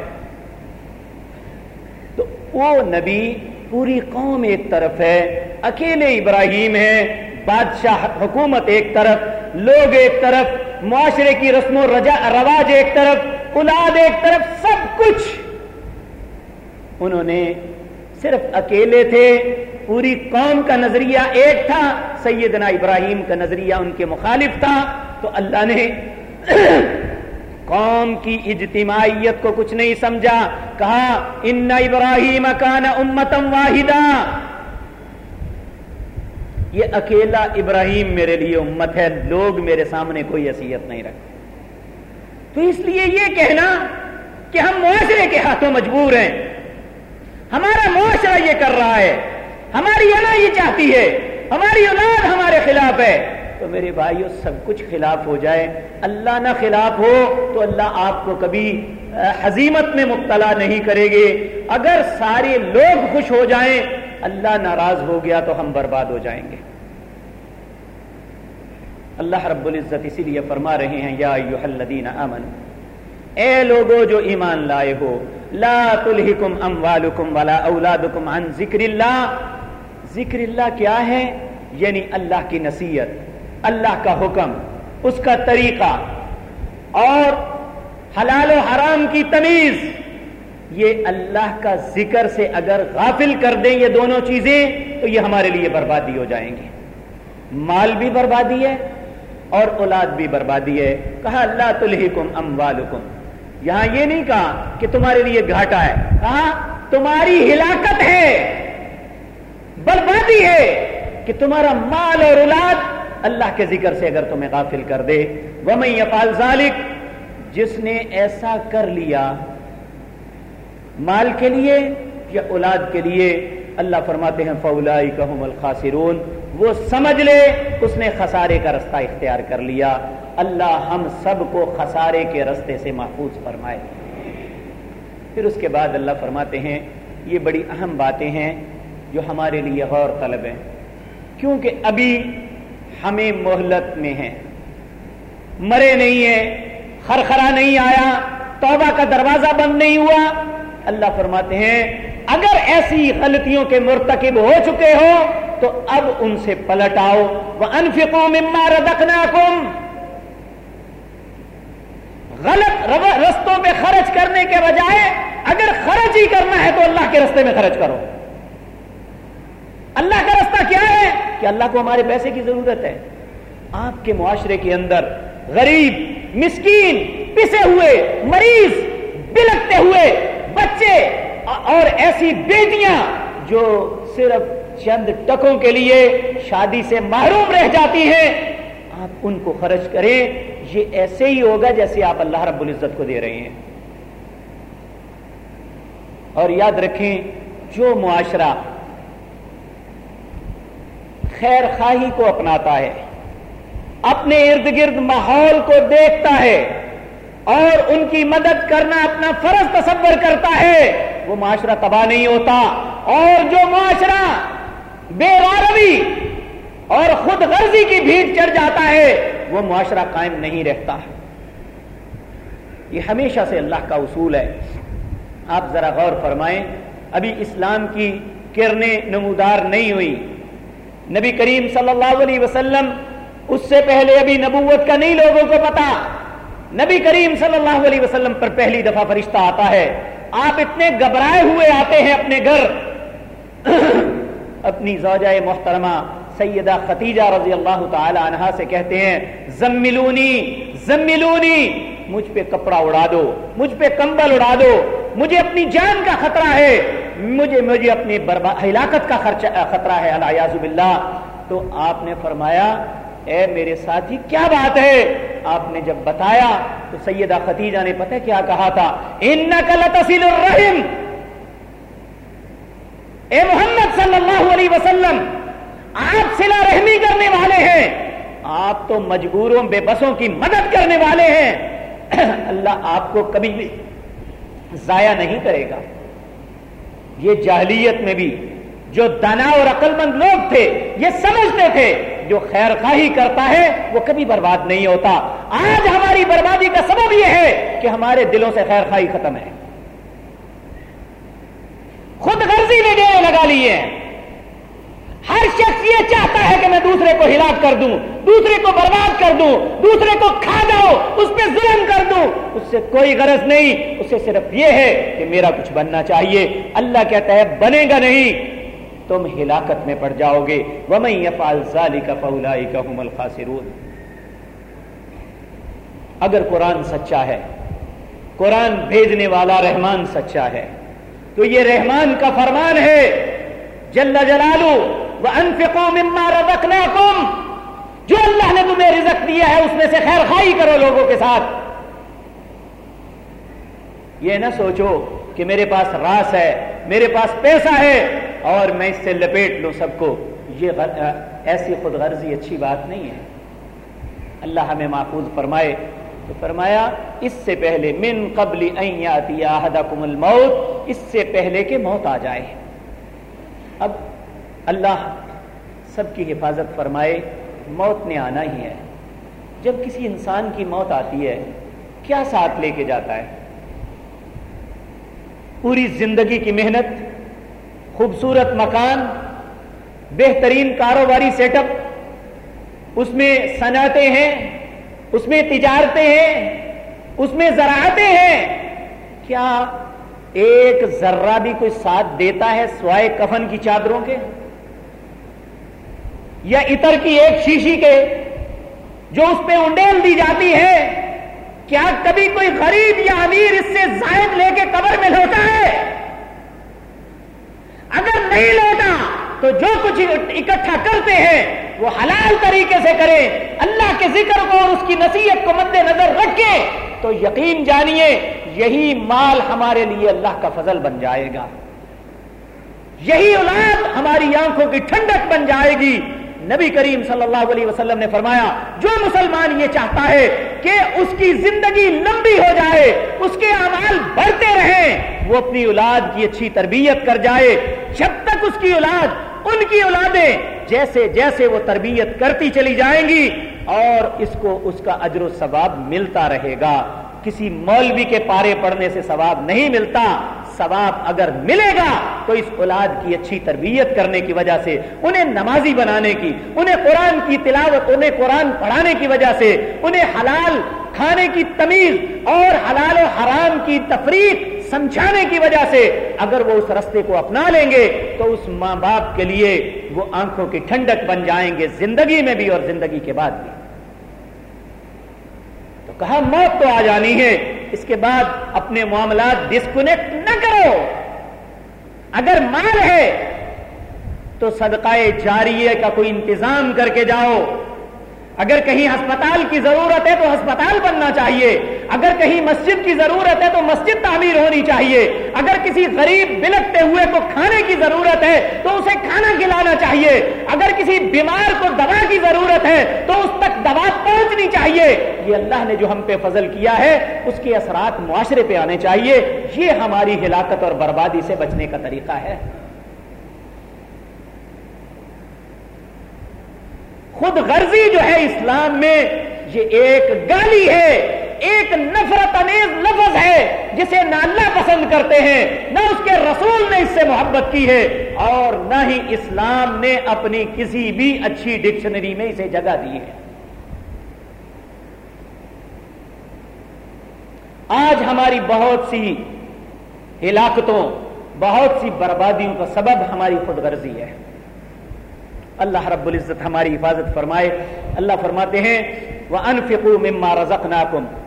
تو وہ نبی پوری قوم ایک طرف ہے، اکیلے ابراہیم ہے بادشاہ حکومت ایک طرف، لوگ ایک طرف، معاشرے کی رسم و رجا، رواج ایک طرف، اولاد ایک طرف، سب کچھ۔ انہوں نے صرف اکیلے تھے، پوری قوم کا نظریہ ایک تھا، سیدنا ابراہیم کا نظریہ ان کے مخالف تھا۔ تو اللہ نے قوم کی اجتماعیت کو کچھ نہیں سمجھا، کہا، ان ابراہیم کان امتم واحدہ یہ اکیلا ابراہیم میرے لیے امت ہے، لوگ میرے سامنے کوئی حیثیت نہیں رکھتے۔ تو اس لیے یہ کہنا کہ ہم معاشرے کے ہاتھوں مجبور ہیں۔ ہمارا معاشرہ یہ کر رہا ہے۔ ہماری انا یہ چاہتی ہے۔ ہماری اولاد ہمارے خلاف ہے۔ تو میرے بھائیوں سب کچھ خلاف ہو جائے۔ اللہ نہ خلاف ہو تو اللہ آپ کو کبھی حزیمت میں مبتلا نہیں کرے گے۔ اگر سارے لوگ خوش ہو جائیں، اللہ ناراض ہو گیا تو ہم برباد ہو جائیں گے۔ اللہ رب العزت اسی لیے فرما رہے ہیں، یا الذین امن اے لوگو جو ایمان لائے ہو لا تلہکم اموالکم ولا اولادکم عن ذکر اللہ. ذکر اللہ کیا ہے؟ یعنی اللہ کی نصیحت، اللہ کا حکم، اس کا طریقہ. اور حلال و حرام کی تمیز، یہ اللہ کا ذکر سے اگر غافل کر دیں یہ دونوں چیزیں، تو یہ ہمارے لیے بربادی ہو جائیں گے مال بھی بربادی ہے اور اولاد بھی بربادی ہے۔ کہا اللہ تلحکم اموالکم یہاں یہ نہیں کہا کہ تمہارے لیے گھاٹا ہے، کہا تمہاری ہلاکت ہے، بربادی ہے کہ تمہارا مال اور اولاد اللہ کے ذکر سے اگر تمہیں غافل کر دے۔ وہ میں ذالک جس نے ایسا کر لیا مال کے لیے یا اولاد کے لیے، اللہ فرماتے ہیں فولائی کہم الخاسرون۔ وہ سمجھ لے، اس نے خسارے کا رستہ اختیار کر لیا۔ اللہ ہم سب کو خسارے کے رستے سے محفوظ فرمائے۔ پھر اس کے بعد اللہ فرماتے ہیں، یہ بڑی اہم باتیں ہیں جو ہمارے لیے غور طلب ہیں۔ کیونکہ ابھی ہمیں مہلت میں ہیں۔ مرے نہیں ہیں، خرخرا نہیں آیا، توبہ کا دروازہ بند نہیں ہوا۔ اللہ فرماتے ہیں، اگر ایسی غلطیوں کے مرتکب ہو چکے ہو، تو اب ان سے پلٹ آؤ وہ انفکو مما ردکنا غلط رستوں پہ خرچ کرنے کے بجائے اگر خرچ ہی کرنا ہے تو اللہ کے رستے میں خرچ کرو۔ اللہ کا رستہ کیا ہے؟ کہ اللہ کو ہمارے پیسے کی ضرورت ہے۔ آپ کے معاشرے کے اندر غریب، مسکین، پسے ہوئے، مریض، بلکتے ہوئے بچے اور ایسی بیٹیاں جو صرف چند ٹکوں کے لیے شادی سے محروم رہ جاتی ہیں آپ ان کو خرچ کریں، یہ ایسے ہی ہوگا جیسے آپ اللہ رب العزت کو دے رہے ہیں۔ اور یاد رکھیں، جو معاشرہ خیر خواہی کو اپناتا ہے، اپنے ارد گرد ماحول کو دیکھتا ہے اور ان کی مدد کرنا، اپنا فرض تصور کرتا ہے، وہ معاشرہ تباہ نہیں ہوتا۔ اور جو معاشرہ بے روی اور خود غرضی کی بھیڑ چڑھ جاتا ہے، وہ معاشرہ قائم نہیں رہتا۔ یہ ہمیشہ سے اللہ کا اصول ہے۔ آپ ذرا غور فرمائیں، ابھی اسلام کی کرنیں نمودار نہیں ہوئی۔ نبی کریم صلی اللہ علیہ وسلم، اس سے پہلے ابھی نبوت کا نہیں لوگوں کو پتا۔ نبی کریم صلی اللہ علیہ وسلم پر پہلی دفعہ فرشتہ آتا ہے۔ آپ اتنے گھبرائے ہوئے آتے ہیں اپنے گھر۔ اپنی زوجہ محترمہ سیدہ ختیجہ رضی اللہ تعالی عنہ سے کہتے ہیں، زملونی زملونی، مجھ پہ کپڑا اڑا دو، مجھ پہ کمبل اڑا دو، مجھے اپنی جان کا خطرہ ہے، مجھے مجھے اپنی ہلاکت کا خطرہ ہے اللہ باللہ۔ تو آپ نے فرمایا، اے میرے ساتھی، کیا بات ہے؟ آپ نے جب بتایا، تو سیدہ ختیجہ نے پتہ کیا کہا تھا ان الرحم۔ اے محمد صلی اللہ علیہ وسلم آپ سلا رحمی کرنے والے ہیں۔ آپ تو مجبوروں، بے بسوں کی مدد کرنے والے ہیں۔ اللہ آپ کو کبھی بھی ضائع نہیں کرے گا۔ یہ جاہلیت میں بھی جو دانا اور عقل مند لوگ تھے، یہ سمجھتے تھے، جو خیر خواہی کرتا ہے، وہ کبھی برباد نہیں ہوتا۔ آج ہماری بربادی کا سبب یہ ہے کہ ہمارے دلوں سے خیر خواہی ختم ہے۔ خود غرضی نے ڈیرے لگا لیے۔ ہر شخص یہ چاہتا ہے کہ میں دوسرے کو ہلاک کر دوں، دوسرے کو برباد کر دوں، دوسرے کو کھا جاؤ، اس پہ ظلم کر دوں۔ اس سے کوئی غرض نہیں، اسے صرف یہ ہے کہ میرا کچھ بننا چاہیے۔ اللہ کہتا ہے بنے گا نہیں۔ تم ہلاکت میں پڑ جاؤ گے۔ اگر قرآن سچا ہے، قرآن بھیجنے والا رحمان سچا ہے، تو یہ رحمان کا فرمان ہے۔ جل جلالو وہ مما رزقناکم جو اللہ نے تمہیں رزق دیا ہے، اس میں سے خیر خائی کرو لوگوں کے ساتھ۔ یہ نہ سوچو کہ میرے پاس راس ہے، میرے پاس پیسہ ہے، اور میں اس سے لپیٹ لوں سب کو۔ یہ ایسی خود غرضی اچھی بات نہیں ہے۔ اللہ ہمیں محفوظ فرمائے۔ تو فرمایا، اس سے پہلے، من قبل احدکم الموت، اس سے پہلے کہ موت آ جائے۔ اب اللہ سب کی حفاظت فرمائے، موت نے آنا ہی ہے۔ جب کسی انسان کی موت آتی ہے، کیا ساتھ لے کے جاتا ہے؟ پوری زندگی کی محنت، خوبصورت مکان، بہترین کاروباری سیٹ اپ اس میں صنعتیں ہیں، اس میں تجارتیں ہیں، اس میں زراعتیں ہیں۔ کیا ایک ذرہ بھی کوئی ساتھ دیتا ہے سوائے کفن کی چادروں کے؟ یا اتر کی ایک شیشی کے جو اس پہ انڈیل دی جاتی ہے، کیا کبھی کوئی غریب یا امیر اس سے زائد لے کے قبر میں لوٹا ہے؟ اگر نہیں لوٹا، تو جو کچھ اکٹھا کرتے ہیں، وہ حلال طریقے سے کریں۔ اللہ کے ذکر کو اور اس کی نصیحت کو مد نظر رکھے تو یقین جانیے، یہی مال ہمارے لیے اللہ کا فضل بن جائے گا۔ یہی اولاد ہماری آنکھوں کی ٹھنڈک بن جائے گی۔ نبی کریم صلی اللہ علیہ وسلم نے فرمایا، جو مسلمان یہ چاہتا ہے کہ اس کی زندگی لمبی ہو جائے، اس کے اعمال بڑھتے رہیں، وہ اپنی اولاد کی اچھی تربیت کر جائے۔ جب تک اس کی اولاد، ان کی اولادیں جیسے جیسے وہ تربیت کرتی چلی جائیں گی، اور اس کو اس کا اجر و ثواب ملتا رہے گا۔ کسی مولوی کے پارے پڑھنے سے ثواب نہیں ملتا۔ ثواب اگر ملے گا تو اس اولاد کی اچھی تربیت کرنے کی وجہ سے، انہیں نمازی بنانے کی، انہیں قرآن کی تلاوت، انہیں قرآن پڑھانے کی وجہ سے، انہیں حلال کھانے کی تمیز اور حلال و حرام کی تفریق سمجھانے کی وجہ سے اگر وہ اس رستے کو اپنا لیں گے تو اس ماں باپ کے لیے وہ آنکھوں کی ٹھنڈک بن جائیں گے زندگی میں بھی اور زندگی کے بعد بھی۔ کہا، موت تو آ جانی ہے۔ اس کے بعد اپنے معاملات ڈسکونیکٹ نہ کرو۔ اگر مال ہے تو صدقہ جاریہ کا کوئی انتظام کر کے جاؤ۔ اگر کہیں ہسپتال کی ضرورت ہے تو ہسپتال بننا چاہیے۔ اگر کہیں مسجد کی ضرورت ہے تو مسجد تعمیر ہونی چاہیے۔ اگر کسی غریب بلکتے ہوئے کو کھانے کی ضرورت ہے تو اسے کھانا کھلانا چاہیے۔ اگر کسی بیمار کو دوا کی ضرورت ہے تو اس تک دوا پہنچنی چاہیے۔ یہ اللہ نے جو ہم پہ فضل کیا ہے، اس کے اثرات معاشرے پہ آنے چاہیے۔ یہ ہماری ہلاکت اور بربادی سے بچنے کا طریقہ ہے۔ خود غرضی جو ہے اسلام میں، یہ ایک گالی ہے، ایک نفرت امیز لفظ ہے جسے نہ اللہ پسند کرتے ہیں، نہ اس کے رسول نے اس سے محبت کی ہے، اور نہ ہی اسلام نے اپنی کسی بھی اچھی ڈکشنری میں اسے جگہ دی ہے۔ آج ہماری بہت سی ہلاکتوں، بہت سی بربادیوں کا سبب ہماری خود غرضی ہے۔ اللہ رب العزت ہماری حفاظت فرمائے۔ اللہ فرماتے ہیں وہ انفکو مما رزق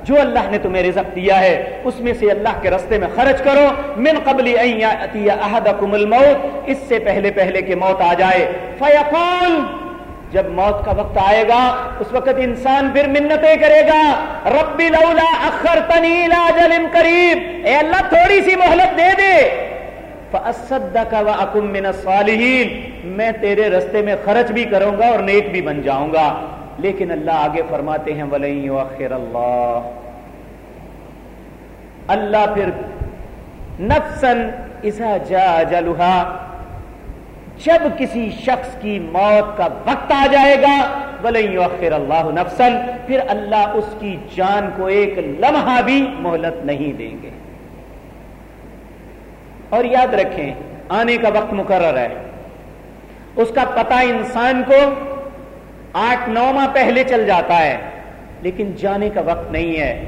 جو اللہ نے تمہیں رزق دیا ہے، اس میں سے اللہ کے رستے میں خرچ کرو۔ من قبل الموت، اس سے پہلے پہلے کہ موت آ جائے۔ فیقول جب موت کا وقت آئے گا، اس وقت انسان پھر منتیں کرے گا۔ ربی لولا اخر تنیلا جل قریب اے اللہ، تھوڑی سی مہلت دے دے۔ وَأَكُم مِّنَ الصَّالِحِينَ میں تیرے رستے میں خرچ بھی کروں گا اور نیک بھی بن جاؤں گا۔ لیکن اللہ آگے فرماتے ہیں، وَلَن يُؤَخِّرَ اللہ اللہ پھر نفسن اذا جا جلوہا جب کسی شخص کی موت کا وقت آ جائے گا، وَلَن يُؤَخِّرَ اللہ نفسن پھر اللہ اس کی جان کو ایک لمحہ بھی مہلت نہیں دیں گے۔ اور یاد رکھیں، آنے کا وقت مقرر ہے۔ اس کا پتہ انسان کو آٹھ نو ماہ پہلے چل جاتا ہے، لیکن جانے کا وقت نہیں ہے۔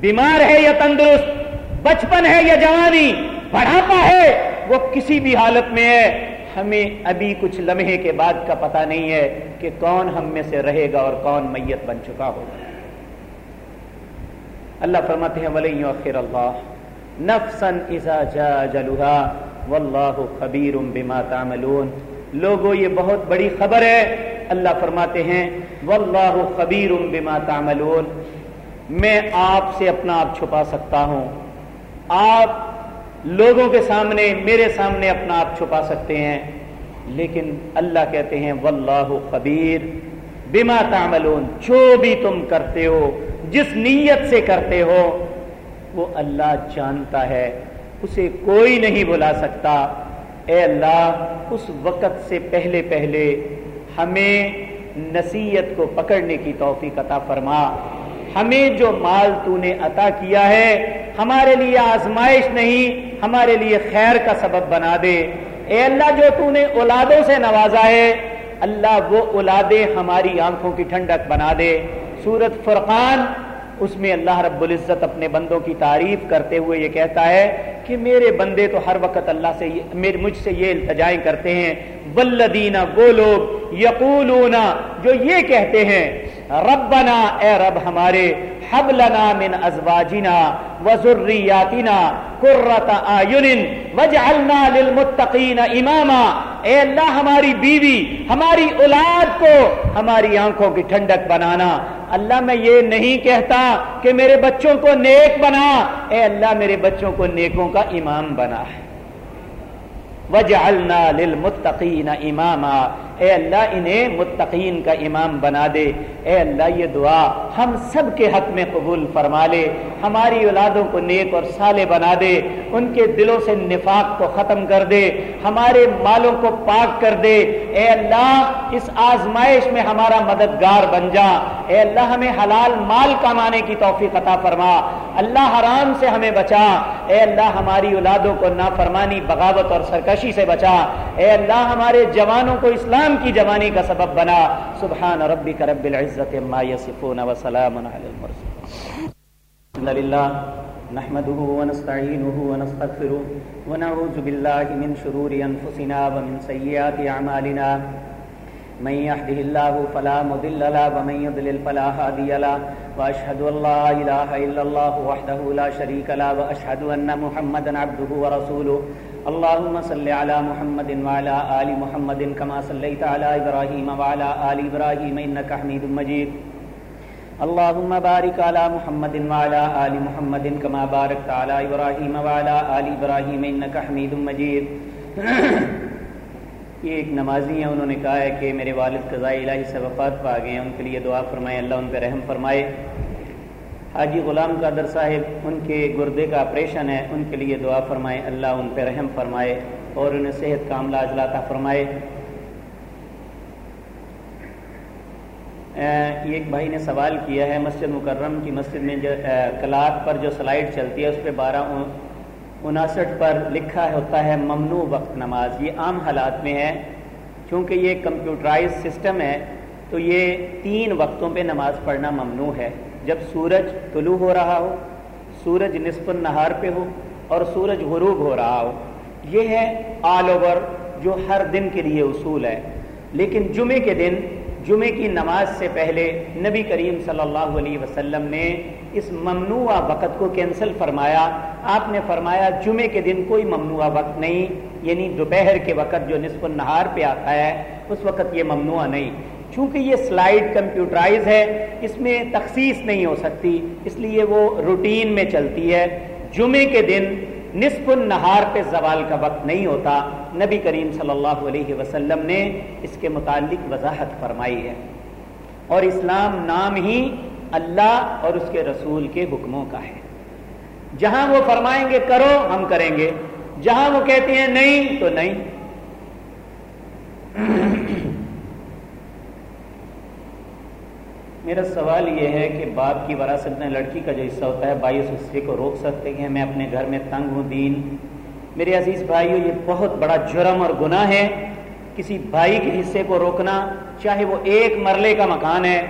بیمار ہے یا تندرست، بچپن ہے یا جوانی، بڑھاپا ہے، وہ کسی بھی حالت میں ہے۔ ہمیں ابھی کچھ لمحے کے بعد کا پتہ نہیں ہے کہ کون ہم میں سے رہے گا اور کون میت بن چکا ہوگا۔ اللہ فرماتے ہیں ولی آخر اللہ نفسن اذا جا جلوہا واللہ خبیر بما تعملون۔ لوگوں یہ بہت بڑی خبر ہے۔ اللہ فرماتے ہیں، واللہ خبیر بما تعملون۔ میں آپ سے اپنا آپ چھپا سکتا ہوں۔ آپ لوگوں کے سامنے، میرے سامنے اپنا آپ چھپا سکتے ہیں۔ لیکن اللہ کہتے ہیں، واللہ خبیر بما تعملون۔ جو بھی تم کرتے ہو، جس نیت سے کرتے ہو وہ اللہ جانتا ہے، اسے کوئی نہیں بلا سکتا۔ اے اللہ، اس وقت سے پہلے پہلے ہمیں نصیحت کو پکڑنے کی توفیق عطا فرما۔ ہمیں جو مال تو نے عطا کیا ہے، ہمارے لیے آزمائش نہیں، ہمارے لیے خیر کا سبب بنا دے۔ اے اللہ، جو تو نے اولادوں سے نوازا ہے، اللہ وہ اولادیں ہماری آنکھوں کی ٹھنڈک بنا دے۔ سورت فرقان اس میں اللہ رب العزت اپنے بندوں کی تعریف کرتے ہوئے یہ کہتا ہے کہ میرے بندے تو ہر وقت اللہ سے میرے مجھ سے یہ التجائیں کرتے ہیں۔ ولدینہ وہ لوگ یقولون، جو یہ کہتے ہیں، ربنا اے رب ہمارے حبلنا من ازواجنا وذریاتنا قرۃ اعین وجعلنا للمتقین اماما اے اللہ، ہماری بیوی، ہماری اولاد کو، ہماری آنکھوں کی ٹھنڈک بنانا اللہ میں یہ نہیں کہتا کہ میرے بچوں کو نیک بنا۔ اے اللہ، میرے بچوں کو نیکوں کا امام بنا ہے۔ وجعلنا للمتقین اماما اے اللہ انہیں متقین کا امام بنا دے۔ اے اللہ، یہ دعا ہم سب کے حق میں قبول فرما لے۔ ہماری اولادوں کو نیک اور صالح بنا دے۔ ان کے دلوں سے نفاق کو ختم کر دے۔ ہمارے مالوں کو پاک کر دے۔ اے اللہ، اس آزمائش میں ہمارا مددگار بن جا۔ اے اللہ، ہمیں حلال مال کمانے کی توفیق عطا فرما۔ اللہ حرام سے ہمیں بچا۔ اے اللہ، ہماری اولادوں کو نافرمانی، بغاوت اور سرکشی سے بچا۔ اے اللہ، ہمارے جوانوں کو اسلام اسلام کی جوانی کا سبب بنا۔ سبحان ربک رب العزت ما یصفون وسلام علی المرسلین۔ الحمد للہ نحمده ونستعینه ونستغفره ونعوذ بالله من شرور انفسنا ومن سیئات اعمالنا۔ من يهده الله فلا مضل له ومن يضلل فلا هادي له واشهد ان لا اله الا الله وحده لا شريك له واشهد ان محمدا عبده ورسوله اللهم صل على محمد وعلى آل محمد كما صليت على إبراهيم وعلى آل إبراهيم إنك حميد مجيد اللهم بارك على محمد وعلى آل محمد كما باركت على إبراهيم وعلى آل إبراهيم إنك حميد مجيد یہ ایک نمازی ہیں، انہوں نے کہا ہے کہ میرے والد قضاء الہی سے وفات پا گئے ہیں، ان کے لیے دعا فرمائے، اللہ ان پہ رحم فرمائے۔ حاجی غلام قادر صاحب، ان کے گردے کا آپریشن ہے، ان کے لیے دعا فرمائے، اللہ ان پہ رحم فرمائے اور انہیں صحت کا عملہ اجلاتا فرمائے۔ ایک بھائی نے سوال کیا ہے، مسجد مکرم کی مسجد میں جو کلاک پر جو سلائڈ چلتی ہے، اس پہ بارہ انسٹھ پر لکھا ہوتا ہے، ممنوع وقت نماز۔ یہ عام حالات میں ہے، چونکہ یہ کمپیوٹرائز سسٹم ہے، تو یہ تین وقتوں پہ نماز پڑھنا ممنوع ہے۔ جب سورج طلوع ہو رہا ہو، سورج نصف النہار پہ ہو اور سورج غروب ہو رہا ہو، یہ ہے آل اوور جو ہر دن کے لیے اصول ہے۔ لیکن جمعے کے دن جمعے کی نماز سے پہلے نبی کریم صلی اللہ علیہ وسلم نے اس ممنوع وقت کو کینسل فرمایا۔ آپ نے فرمایا جمعے کے دن کوئی ممنوع وقت نہیں یعنی دوپہر کے وقت جو نصف النہار پہ آتا ہے، اس وقت یہ ممنوع نہیں۔ چونکہ یہ سلائیڈ کمپیوٹرائز ہے، اس میں تخصیص نہیں ہو سکتی، اس لیے وہ روٹین میں چلتی ہے۔ جمعے کے دن نصف النہار پہ زوال کا وقت نہیں ہوتا۔ نبی کریم صلی اللہ علیہ وسلم نے اس کے متعلق وضاحت فرمائی ہے۔ اور اسلام نام ہی اللہ اور اس کے رسول کے حکموں کا ہے۔ جہاں وہ فرمائیں گے، کرو، ہم کریں گے۔ جہاں وہ کہتے ہیں، نہیں، تو نہیں۔ میرا سوال یہ ہے کہ باپ کی وراثت میں لڑکی کا جو حصہ ہوتا ہے، بھائی اس حصے کو روک سکتے ہیں؟ میں اپنے گھر میں تنگ ہوں دین۔ میرے عزیز بھائیو، یہ بہت بڑا جرم اور گناہ ہے۔ کسی بھائی کے حصے کو روکنا چاہے وہ ایک مرلے کا مکان ہے،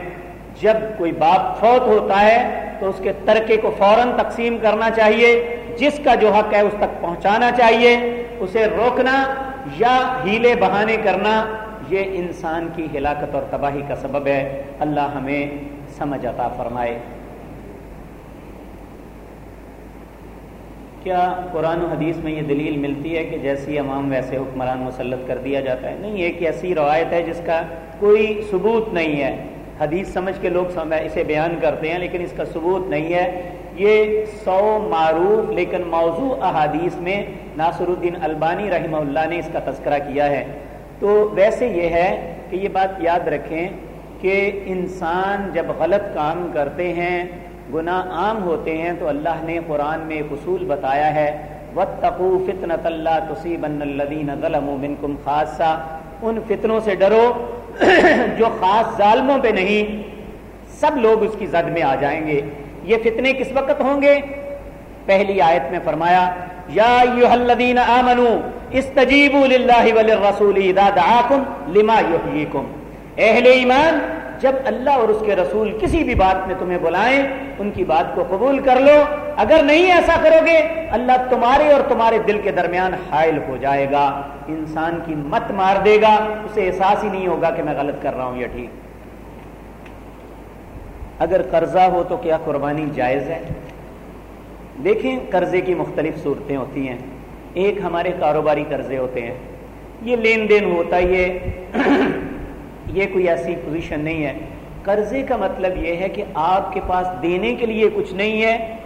جب کوئی باپ فوت ہوتا ہے تو اس کے ترکے کو فوراً تقسیم کرنا چاہیے۔ جس کا جو حق ہے اس تک پہنچانا چاہیے۔ اسے روکنا یا ہیلے بہانے کرنا یہ انسان کی ہلاکت اور تباہی کا سبب ہے۔ اللہ ہمیں سمجھ عطا فرمائے۔ کیا قرآن و حدیث میں یہ دلیل ملتی ہے کہ جیسی امام ویسے حکمران مسلط کر دیا جاتا ہے؟ نہیں، ایک ایسی روایت ہے جس کا کوئی ثبوت نہیں ہے۔ حدیث سمجھ کے لوگ اسے بیان کرتے ہیں، لیکن اس کا ثبوت نہیں ہے۔ یہ سو معروف لیکن موضوع احادیث میں ناصر الدین البانی رحمہ اللہ نے اس کا تذکرہ کیا ہے۔ تو ویسے یہ ہے کہ یہ بات یاد رکھیں کہ انسان جب غلط کام کرتے ہیں، گناہ عام ہوتے ہیں، تو اللہ نے قرآن میں ایک اصول بتایا ہے، وَاتَّقُوا فِتْنَةَ اللَّهِ تُصِيبَنَّ الَّذِينَ ظَلَمُوا مِنْكُمْ خَاصًا ان فتنوں سے ڈرو، جو خاص ظالموں پہ نہیں، سب لوگ اس کی زد میں آ جائیں گے۔ یہ فتنے کس وقت ہوں گے؟ پہلی آیت میں فرمایا، یا ایوہ الذین آمنوا استجیبوا للہ وللرسول اذا دعاکم لما یحییکم۔ اہل ایمان، جب اللہ اور اس کے رسول کسی بھی بات میں تمہیں بلائیں، ان کی بات کو قبول کر لو۔ اگر نہیں ایسا کرو گے، اللہ تمہارے اور تمہارے دل کے درمیان حائل ہو جائے گا۔ انسان کی مت مار دے گا۔ اسے احساس ہی نہیں ہوگا کہ میں غلط کر رہا ہوں یا ٹھیک۔ اگر قرضہ ہو تو کیا قربانی جائز ہے؟ دیکھیں قرضے کی مختلف صورتیں ہوتی ہیں۔ ایک ہمارے کاروباری قرضے ہوتے ہیں۔ یہ لین دین ہوتا یہ یہ کوئی ایسی پوزیشن نہیں ہے۔ قرضے کا مطلب یہ ہے کہ آپ کے پاس دینے کے لیے کچھ نہیں ہے،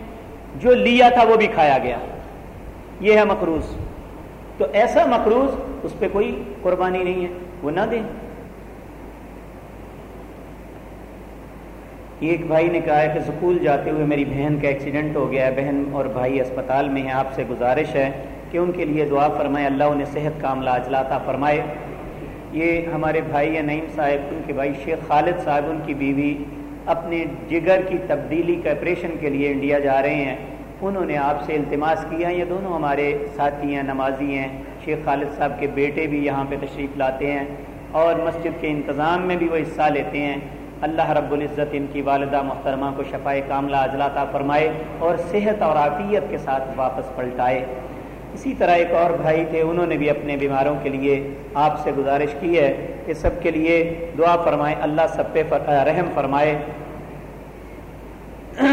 جو لیا تھا وہ بھی کھایا گیا۔ یہ ہے مقروض۔ تو ایسا مقروض اس پہ کوئی قربانی نہیں ہے، وہ نہ دیں۔ ایک بھائی نے کہا ہے کہ سکول جاتے ہوئے میری بہن کا ایکسیڈنٹ ہو گیا ہے۔ بہن اور بھائی اسپتال میں ہیں، آپ سے گزارش ہے۔ کہ ان کے لیے دعا فرمائے، اللہ انہیں صحت کا عملہ اجلاتا فرمائے۔ یہ ہمارے بھائی یا نعیم صاحب، ان کے بھائی شیخ خالد صاحب، ان کی بیوی اپنے جگر کی تبدیلی کا آپریشن کے لیے انڈیا جا رہے ہیں۔ انہوں نے آپ سے التماس کیا، یہ دونوں ہمارے ساتھی ہیں، نمازی ہیں۔ شیخ خالد صاحب کے بیٹے بھی یہاں پہ تشریف لاتے ہیں اور مسجد کے انتظام میں بھی وہ حصہ لیتے ہیں۔ اللہ رب العزت ان کی والدہ محترمہ کو شفائے کاملہ اجلاتا فرمائے اور صحت اور عافیت کے ساتھ واپس پلٹائے۔ اسی طرح ایک اور بھائی تھے، انہوں نے بھی اپنے بیماروں کے لیے آپ سے گزارش کی ہے کہ سب کے لیے دعا فرمائے، اللہ سب پہ رحم فرمائے۔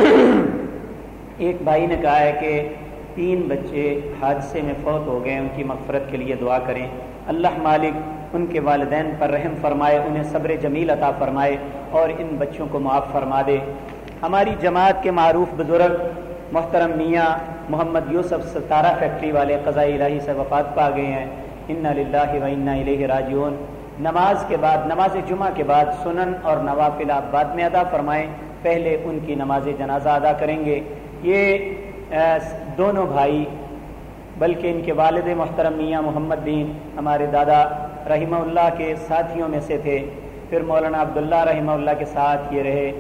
ایک بھائی نے کہا ہے کہ تین بچے حادثے میں فوت ہو گئے، ان کی مغفرت کے لیے دعا کریں۔ اللہ مالک ان کے والدین پر رحم فرمائے، انہیں صبر جمیل عطا فرمائے اور ان بچوں کو معاف فرما دے۔ ہماری جماعت کے معروف بزرگ محترم میاں محمد یوسف ستارہ فیکٹری والے قضائی الہی سے وفات پا گئے ہیں۔ ان للہ و انا الیہ راجعون۔ نماز کے بعد، نماز جمعہ کے بعد سنن اور نوافل آپ بعد میں ادا فرمائیں۔ پہلے ان کی نماز جنازہ ادا کریں گے۔ یہ دونوں بھائی، بلکہ ان کے والد محترم میاں محمد دین ہمارے دادا رحمہ اللہ کے ساتھیوں میں سے تھے۔ پھر مولانا عبداللہ رحمہ اللہ کے ساتھ یہ رہے۔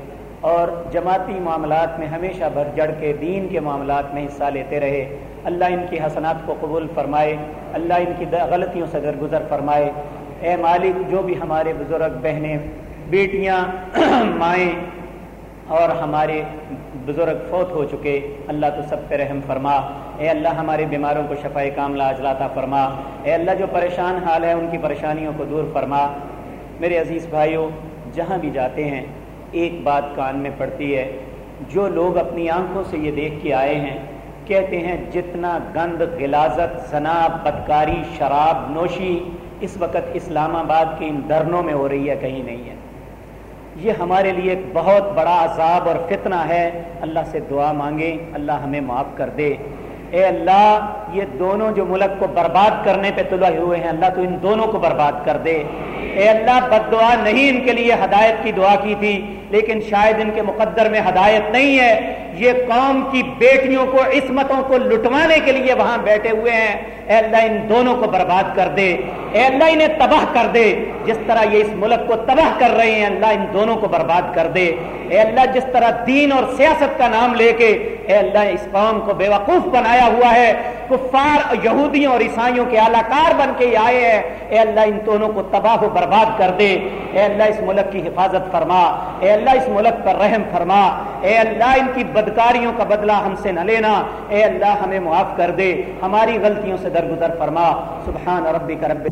اور جماعتی معاملات میں ہمیشہ بھر جڑ کے دین کے معاملات میں حصہ لیتے رہے۔ اللہ ان کی حسنات کو قبول فرمائے۔ اللہ ان کی غلطیوں سے درگزر فرمائے۔ اے مالک، جو بھی ہمارے بزرگ بہنیں، بیٹیاں، مائیں اور ہمارے بزرگ فوت ہو چکے، اللہ تو سب پہ رحم فرما۔ اے اللہ، ہمارے بیماروں کو شفا کاملہ اجلاتا فرما۔ اے اللہ، جو پریشان حال ہے، ان کی پریشانیوں کو دور فرما۔ میرے عزیز بھائیوں جہاں بھی جاتے ہیں ایک بات کان میں پڑتی ہے۔ جو لوگ اپنی آنکھوں سے یہ دیکھ کے آئے ہیں، کہتے ہیں، جتنا گند، غلازت، زنا، بدکاری، شراب، نوشی اس وقت اسلام آباد کے ان درنوں میں ہو رہی ہے، کہیں نہیں ہے۔ یہ ہمارے لیے ایک بہت بڑا عذاب اور فتنہ ہے۔ اللہ سے دعا مانگے، اللہ ہمیں معاف کر دے۔ اے اللہ یہ دونوں جو ملک کو برباد کرنے پہ تلے ہوئے ہیں، اللہ تو ان دونوں کو برباد کر دے۔ اے اللہ، بد دعا نہیں ان کے لیے ہدایت کی دعا کی تھی، لیکن شاید ان کے مقدر میں ہدایت نہیں ہے۔ یہ قوم کی بیٹیوں کو، عصمتوں کو لٹوانے کے لیے وہاں بیٹھے ہوئے ہیں۔ اے اللہ، ان دونوں کو برباد کر دے۔ اے اللہ، انہیں تباہ کر دے۔ جس طرح یہ اس ملک کو تباہ کر رہے ہیں، اللہ ان دونوں کو برباد کر دے۔ اے اللہ، جس طرح دین اور سیاست کا نام لے کے، اے اللہ، اس قوم کو بے وقوف بنایا ہوا ہے۔ کفار یہودیوں اور عیسائیوں کے اعلی کار بن کے آئے ہیں۔ اے اللہ، ان دونوں کو تباہ و برباد کر دے۔ اے اللہ، اس ملک کی حفاظت فرما۔ اے اللہ، اس ملک پر رحم فرما۔ اے اللہ، ان کی بدکاریوں کا بدلہ ہم سے نہ لینا۔ اے اللہ، ہمیں معاف کر دے۔ ہماری غلطیوں سے درگزر فرما۔ سبحان ربی کا رب